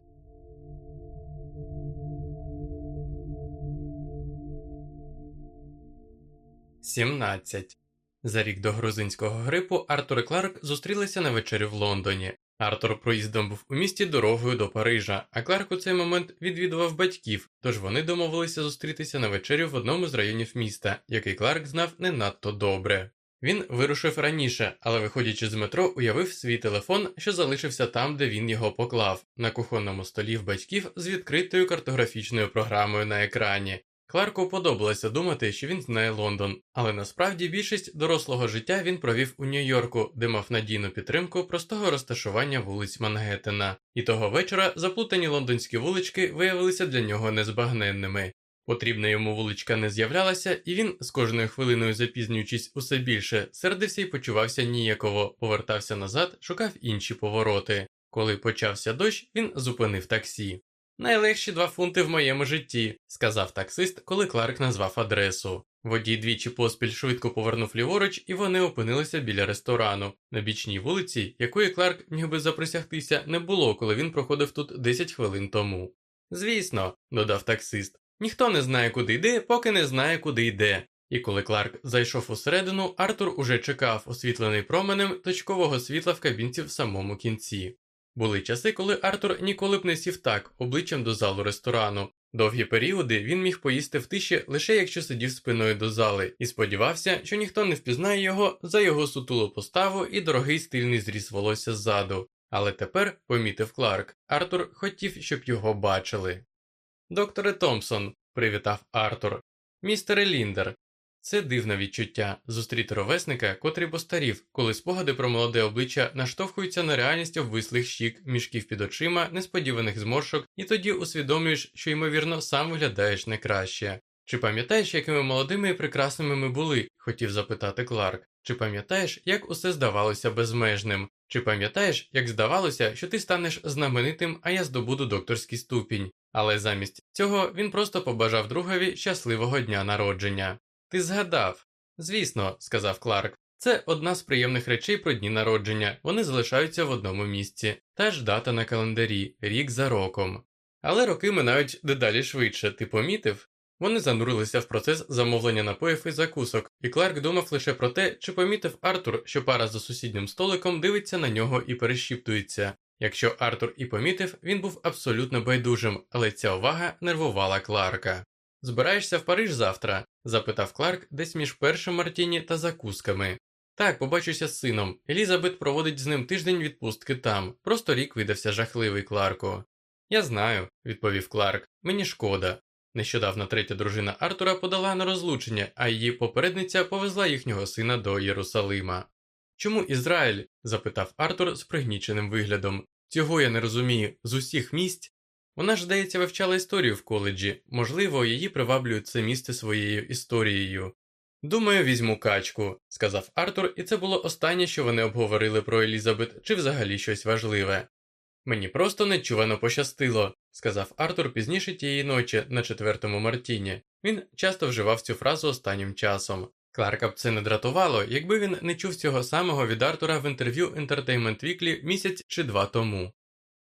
Сімнадцять. За рік до грузинського грипу Артур і Кларк зустрілися на вечері в Лондоні. Артур проїздом був у місті дорогою до Парижа, а Кларк у цей момент відвідував батьків, тож вони домовилися зустрітися на вечерю в одному з районів міста, який Кларк знав не надто добре. Він вирушив раніше, але, виходячи з метро, уявив свій телефон, що залишився там, де він його поклав, на кухонному столі в батьків з відкритою картографічною програмою на екрані. Кларку подобалося думати, що він знає Лондон, але насправді більшість дорослого життя він провів у Нью-Йорку, де мав надійну підтримку простого розташування вулиць Мангеттена, і того вечора заплутані лондонські вулички виявилися для нього незбагненними. Потрібна йому вуличка не з'являлася, і він, з кожною хвилиною запізнюючись усе більше, сердився і почувався ніяково, повертався назад, шукав інші повороти. Коли почався дощ, він зупинив таксі. Найлегші два фунти в моєму житті, сказав таксист, коли Кларк назвав адресу. Водій двічі поспіль швидко повернув ліворуч, і вони опинилися біля ресторану, на бічній вулиці, якої Кларк міг би заприсягтися, не було, коли він проходив тут 10 хвилин тому. Звісно, додав таксист, ніхто не знає, куди йде, поки не знає, куди йде. І коли Кларк зайшов усередину, Артур уже чекав, освітлений променем точкового світла в кабінці в самому кінці. Були часи, коли Артур ніколи б не сів так, обличчям до залу ресторану. Довгі періоди він міг поїсти в тиші лише якщо сидів спиною до зали, і сподівався, що ніхто не впізнає його за його сутулу поставу і дорогий стильний зріз волосся ззаду. Але тепер, помітив Кларк, Артур хотів, щоб його бачили. Докторе Томпсон, привітав Артур, містере Ліндер, це дивне відчуття зустріти ровесника, котрий постарів, коли спогади про молоде обличчя наштовхуються на реальність обвислих щік, мішків під очима, несподіваних зморшок, і тоді усвідомлюєш, що ймовірно сам виглядаєш не краще. Чи пам'ятаєш, якими молодими і прекрасними ми були? хотів запитати Кларк. Чи пам'ятаєш, як усе здавалося безмежним? Чи пам'ятаєш, як здавалося, що ти станеш знаменитим, а я здобуду докторський ступінь? Але замість цього він просто побажав другові щасливого дня народження. Ти згадав? Звісно, сказав Кларк. Це одна з приємних речей про дні народження, вони залишаються в одному місці, та ж дата на календарі, рік за роком. Але роки минають дедалі швидше, ти помітив? Вони занурилися в процес замовлення напоїв і закусок, і Кларк думав лише про те, чи помітив Артур, що пара за сусіднім столиком дивиться на нього і перешіптується. Якщо Артур і помітив, він був абсолютно байдужим, але ця увага нервувала Кларка. Збираєшся в Париж завтра? запитав Кларк десь між першим Мартіні та закусками. Так, побачуся з сином. Елізабет проводить з ним тиждень відпустки там. Просто рік видався жахливий Кларку. Я знаю, відповів Кларк. Мені шкода. Нещодавно третя дружина Артура подала на розлучення, а її попередниця повезла їхнього сина до Єрусалима. Чому Ізраїль? запитав Артур з пригніченим виглядом. Цього я не розумію. З усіх місць вона ж, здається, вивчала історію в коледжі, можливо, її приваблює це місце своєю історією. Думаю, візьму качку, сказав Артур, і це було останнє, що вони обговорили про Елізабет чи взагалі щось важливе. Мені просто нечувано пощастило, сказав Артур пізніше тієї ночі на четвертому Мартіні. Він часто вживав цю фразу останнім часом. Кларка б це не дратувало, якби він не чув цього самого від Артура в інтерв'ю Entertainment Weekly місяць чи два тому.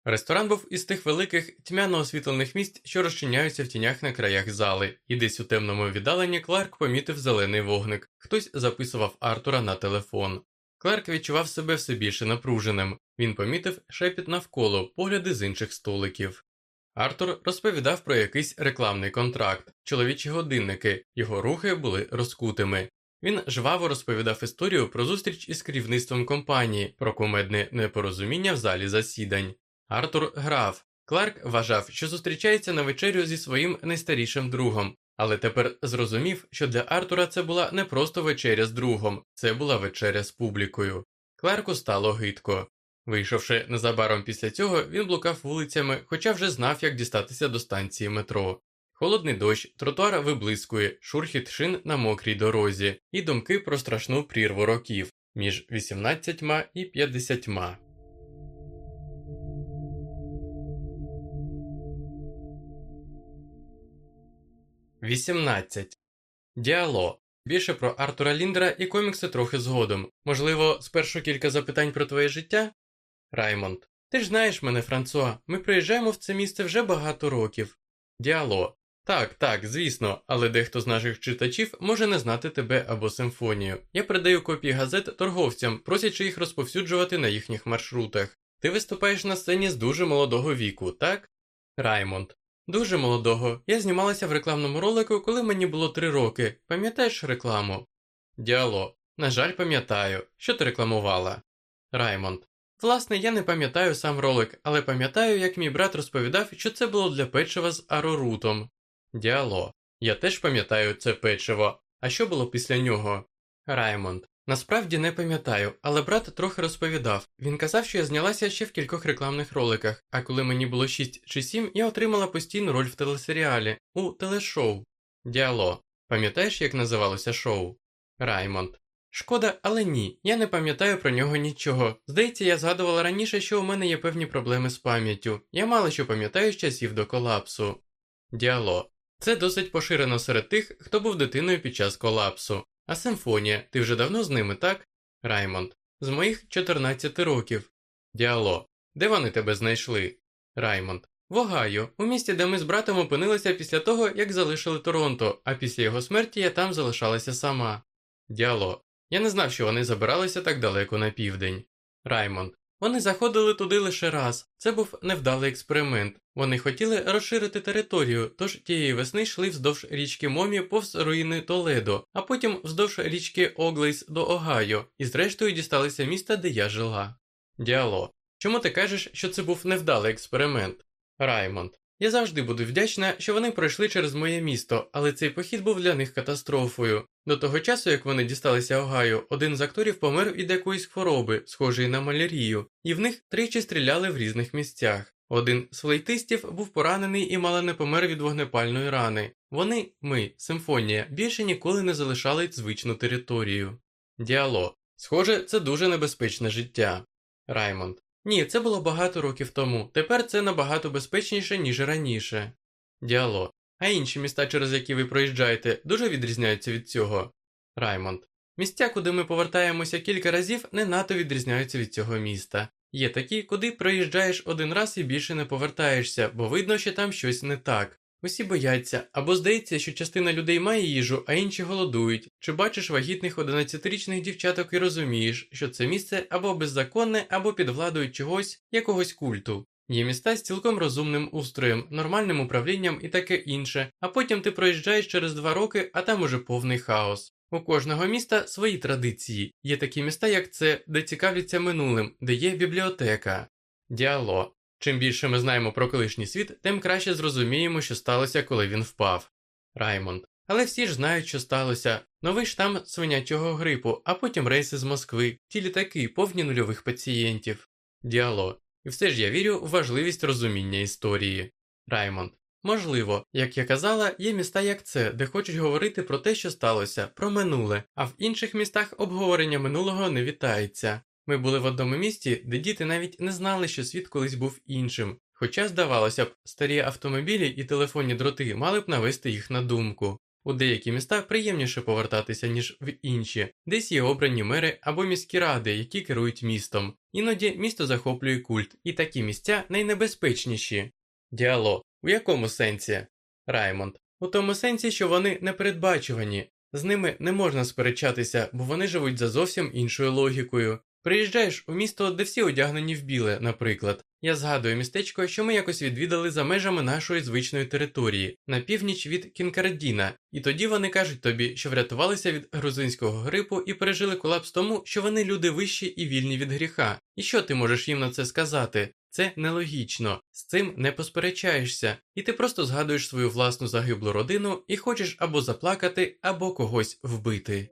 Ресторан був із тих великих тьмяно освітлених місць, що розчиняються в тінях на краях зали, і десь у темному віддаленні Кларк помітив зелений вогник. Хтось записував Артура на телефон. Кларк відчував себе все більше напруженим. Він помітив шепіт навколо, погляди з інших столиків. Артур розповідав про якийсь рекламний контракт, чоловічі годинники, його рухи були розкутими. Він жваво розповідав історію про зустріч із керівництвом компанії, про кумедне непорозуміння в залі засідань. Артур грав. Кларк вважав, що зустрічається на вечерю зі своїм найстарішим другом, але тепер зрозумів, що для Артура це була не просто вечеря з другом, це була вечеря з публікою. Кларку стало гидко. Вийшовши незабаром після цього, він блукав вулицями, хоча вже знав, як дістатися до станції метро. Холодний дощ, тротуар виблискує, шурхіт шин на мокрій дорозі, і думки про страшну прірву років між 18 і 50. 18. Діало. Більше про Артура Ліндера і комікси трохи згодом. Можливо, спершу кілька запитань про твоє життя? Раймонд. Ти ж знаєш мене, Франсуа. Ми приїжджаємо в це місце вже багато років. Діало. Так, так, звісно, але дехто з наших читачів може не знати тебе або симфонію. Я передаю копії газет торговцям, просячи їх розповсюджувати на їхніх маршрутах. Ти виступаєш на сцені з дуже молодого віку, так? Раймонд. Дуже молодого. Я знімалася в рекламному ролику, коли мені було три роки. Пам'ятаєш рекламу? Діало. На жаль, пам'ятаю. Що ти рекламувала? Раймонд. Власне, я не пам'ятаю сам ролик, але пам'ятаю, як мій брат розповідав, що це було для печива з арорутом. Діало. Я теж пам'ятаю це печиво. А що було після нього? Раймонд. Насправді не пам'ятаю, але брат трохи розповідав. Він казав, що я знялася ще в кількох рекламних роликах, а коли мені було 6 чи 7, я отримала постійну роль в телесеріалі у телешоу. Діало. Пам'ятаєш, як називалося шоу? Раймонд. Шкода, але ні, я не пам'ятаю про нього нічого. Здається, я згадувала раніше, що у мене є певні проблеми з пам'яттю. Я мало що пам'ятаю з часів до колапсу. Діало. Це досить поширено серед тих, хто був дитиною під час колапсу. А симфонія, ти вже давно з ними, так? Раймонд. З моїх 14 років. Діало. Де вони тебе знайшли? Раймонд. В Огайо, у місті, де ми з братом опинилися після того, як залишили Торонто, а після його смерті я там залишалася сама. Діало. Я не знав, що вони забиралися так далеко на південь. Раймонд. Вони заходили туди лише раз. Це був невдалий експеримент. Вони хотіли розширити територію, тож тієї весни йшли вздовж річки Момі повз руїни Толедо, а потім вздовж річки Оглейс до Огайо, і зрештою дісталися міста, де я жила. Діало. Чому ти кажеш, що це був невдалий експеримент? Раймонд. Я завжди буду вдячна, що вони пройшли через моє місто, але цей похід був для них катастрофою. До того часу, як вони дісталися Огайо, один з акторів помер від якоїсь хвороби, схожої на малярію, і в них тричі стріляли в різних місцях. Один з флейтистів був поранений і мало не помер від вогнепальної рани. Вони, ми, симфонія, більше ніколи не залишали звичну територію. Діало. Схоже, це дуже небезпечне життя. Раймонд. Ні, це було багато років тому. Тепер це набагато безпечніше, ніж раніше. Діало. А інші міста, через які ви проїжджаєте, дуже відрізняються від цього. Раймонд. Місця, куди ми повертаємося кілька разів, не надто відрізняються від цього міста. Є такі, куди проїжджаєш один раз і більше не повертаєшся, бо видно, що там щось не так. Усі бояться, або здається, що частина людей має їжу, а інші голодують. Чи бачиш вагітних 11-річних дівчаток і розумієш, що це місце або беззаконне, або під владою чогось, якогось культу. Є міста з цілком розумним устроєм, нормальним управлінням і таке інше, а потім ти проїжджаєш через два роки, а там уже повний хаос. У кожного міста свої традиції. Є такі міста, як це, де цікавляться минулим, де є бібліотека. Діало. Чим більше ми знаємо про колишній світ, тим краще зрозуміємо, що сталося, коли він впав. Раймонд. Але всі ж знають, що сталося. Новий штам свинячого грипу, а потім рейси з Москви, ті літаки, повні нульових пацієнтів. Діало. І все ж я вірю в важливість розуміння історії. Раймонд. Можливо, як я казала, є міста як це, де хочуть говорити про те, що сталося, про минуле, а в інших містах обговорення минулого не вітається. Ми були в одному місті, де діти навіть не знали, що світ колись був іншим. Хоча, здавалося б, старі автомобілі і телефонні дроти мали б навести їх на думку. У деякі міста приємніше повертатися, ніж в інші, десь є обрані мери або міські ради, які керують містом. Іноді місто захоплює культ, і такі місця найнебезпечніші. Діало. У якому сенсі? Раймонд. У тому сенсі, що вони непередбачувані. З ними не можна сперечатися, бо вони живуть за зовсім іншою логікою. Приїжджаєш у місто, де всі одягнені в біле, наприклад. Я згадую містечко, що ми якось відвідали за межами нашої звичної території, на північ від Кінкардіна, і тоді вони кажуть тобі, що врятувалися від грузинського грипу і пережили колапс тому, що вони люди вищі і вільні від гріха. І що ти можеш їм на це сказати? Це нелогічно, з цим не посперечаєшся, і ти просто згадуєш свою власну загиблу родину і хочеш або заплакати, або когось вбити.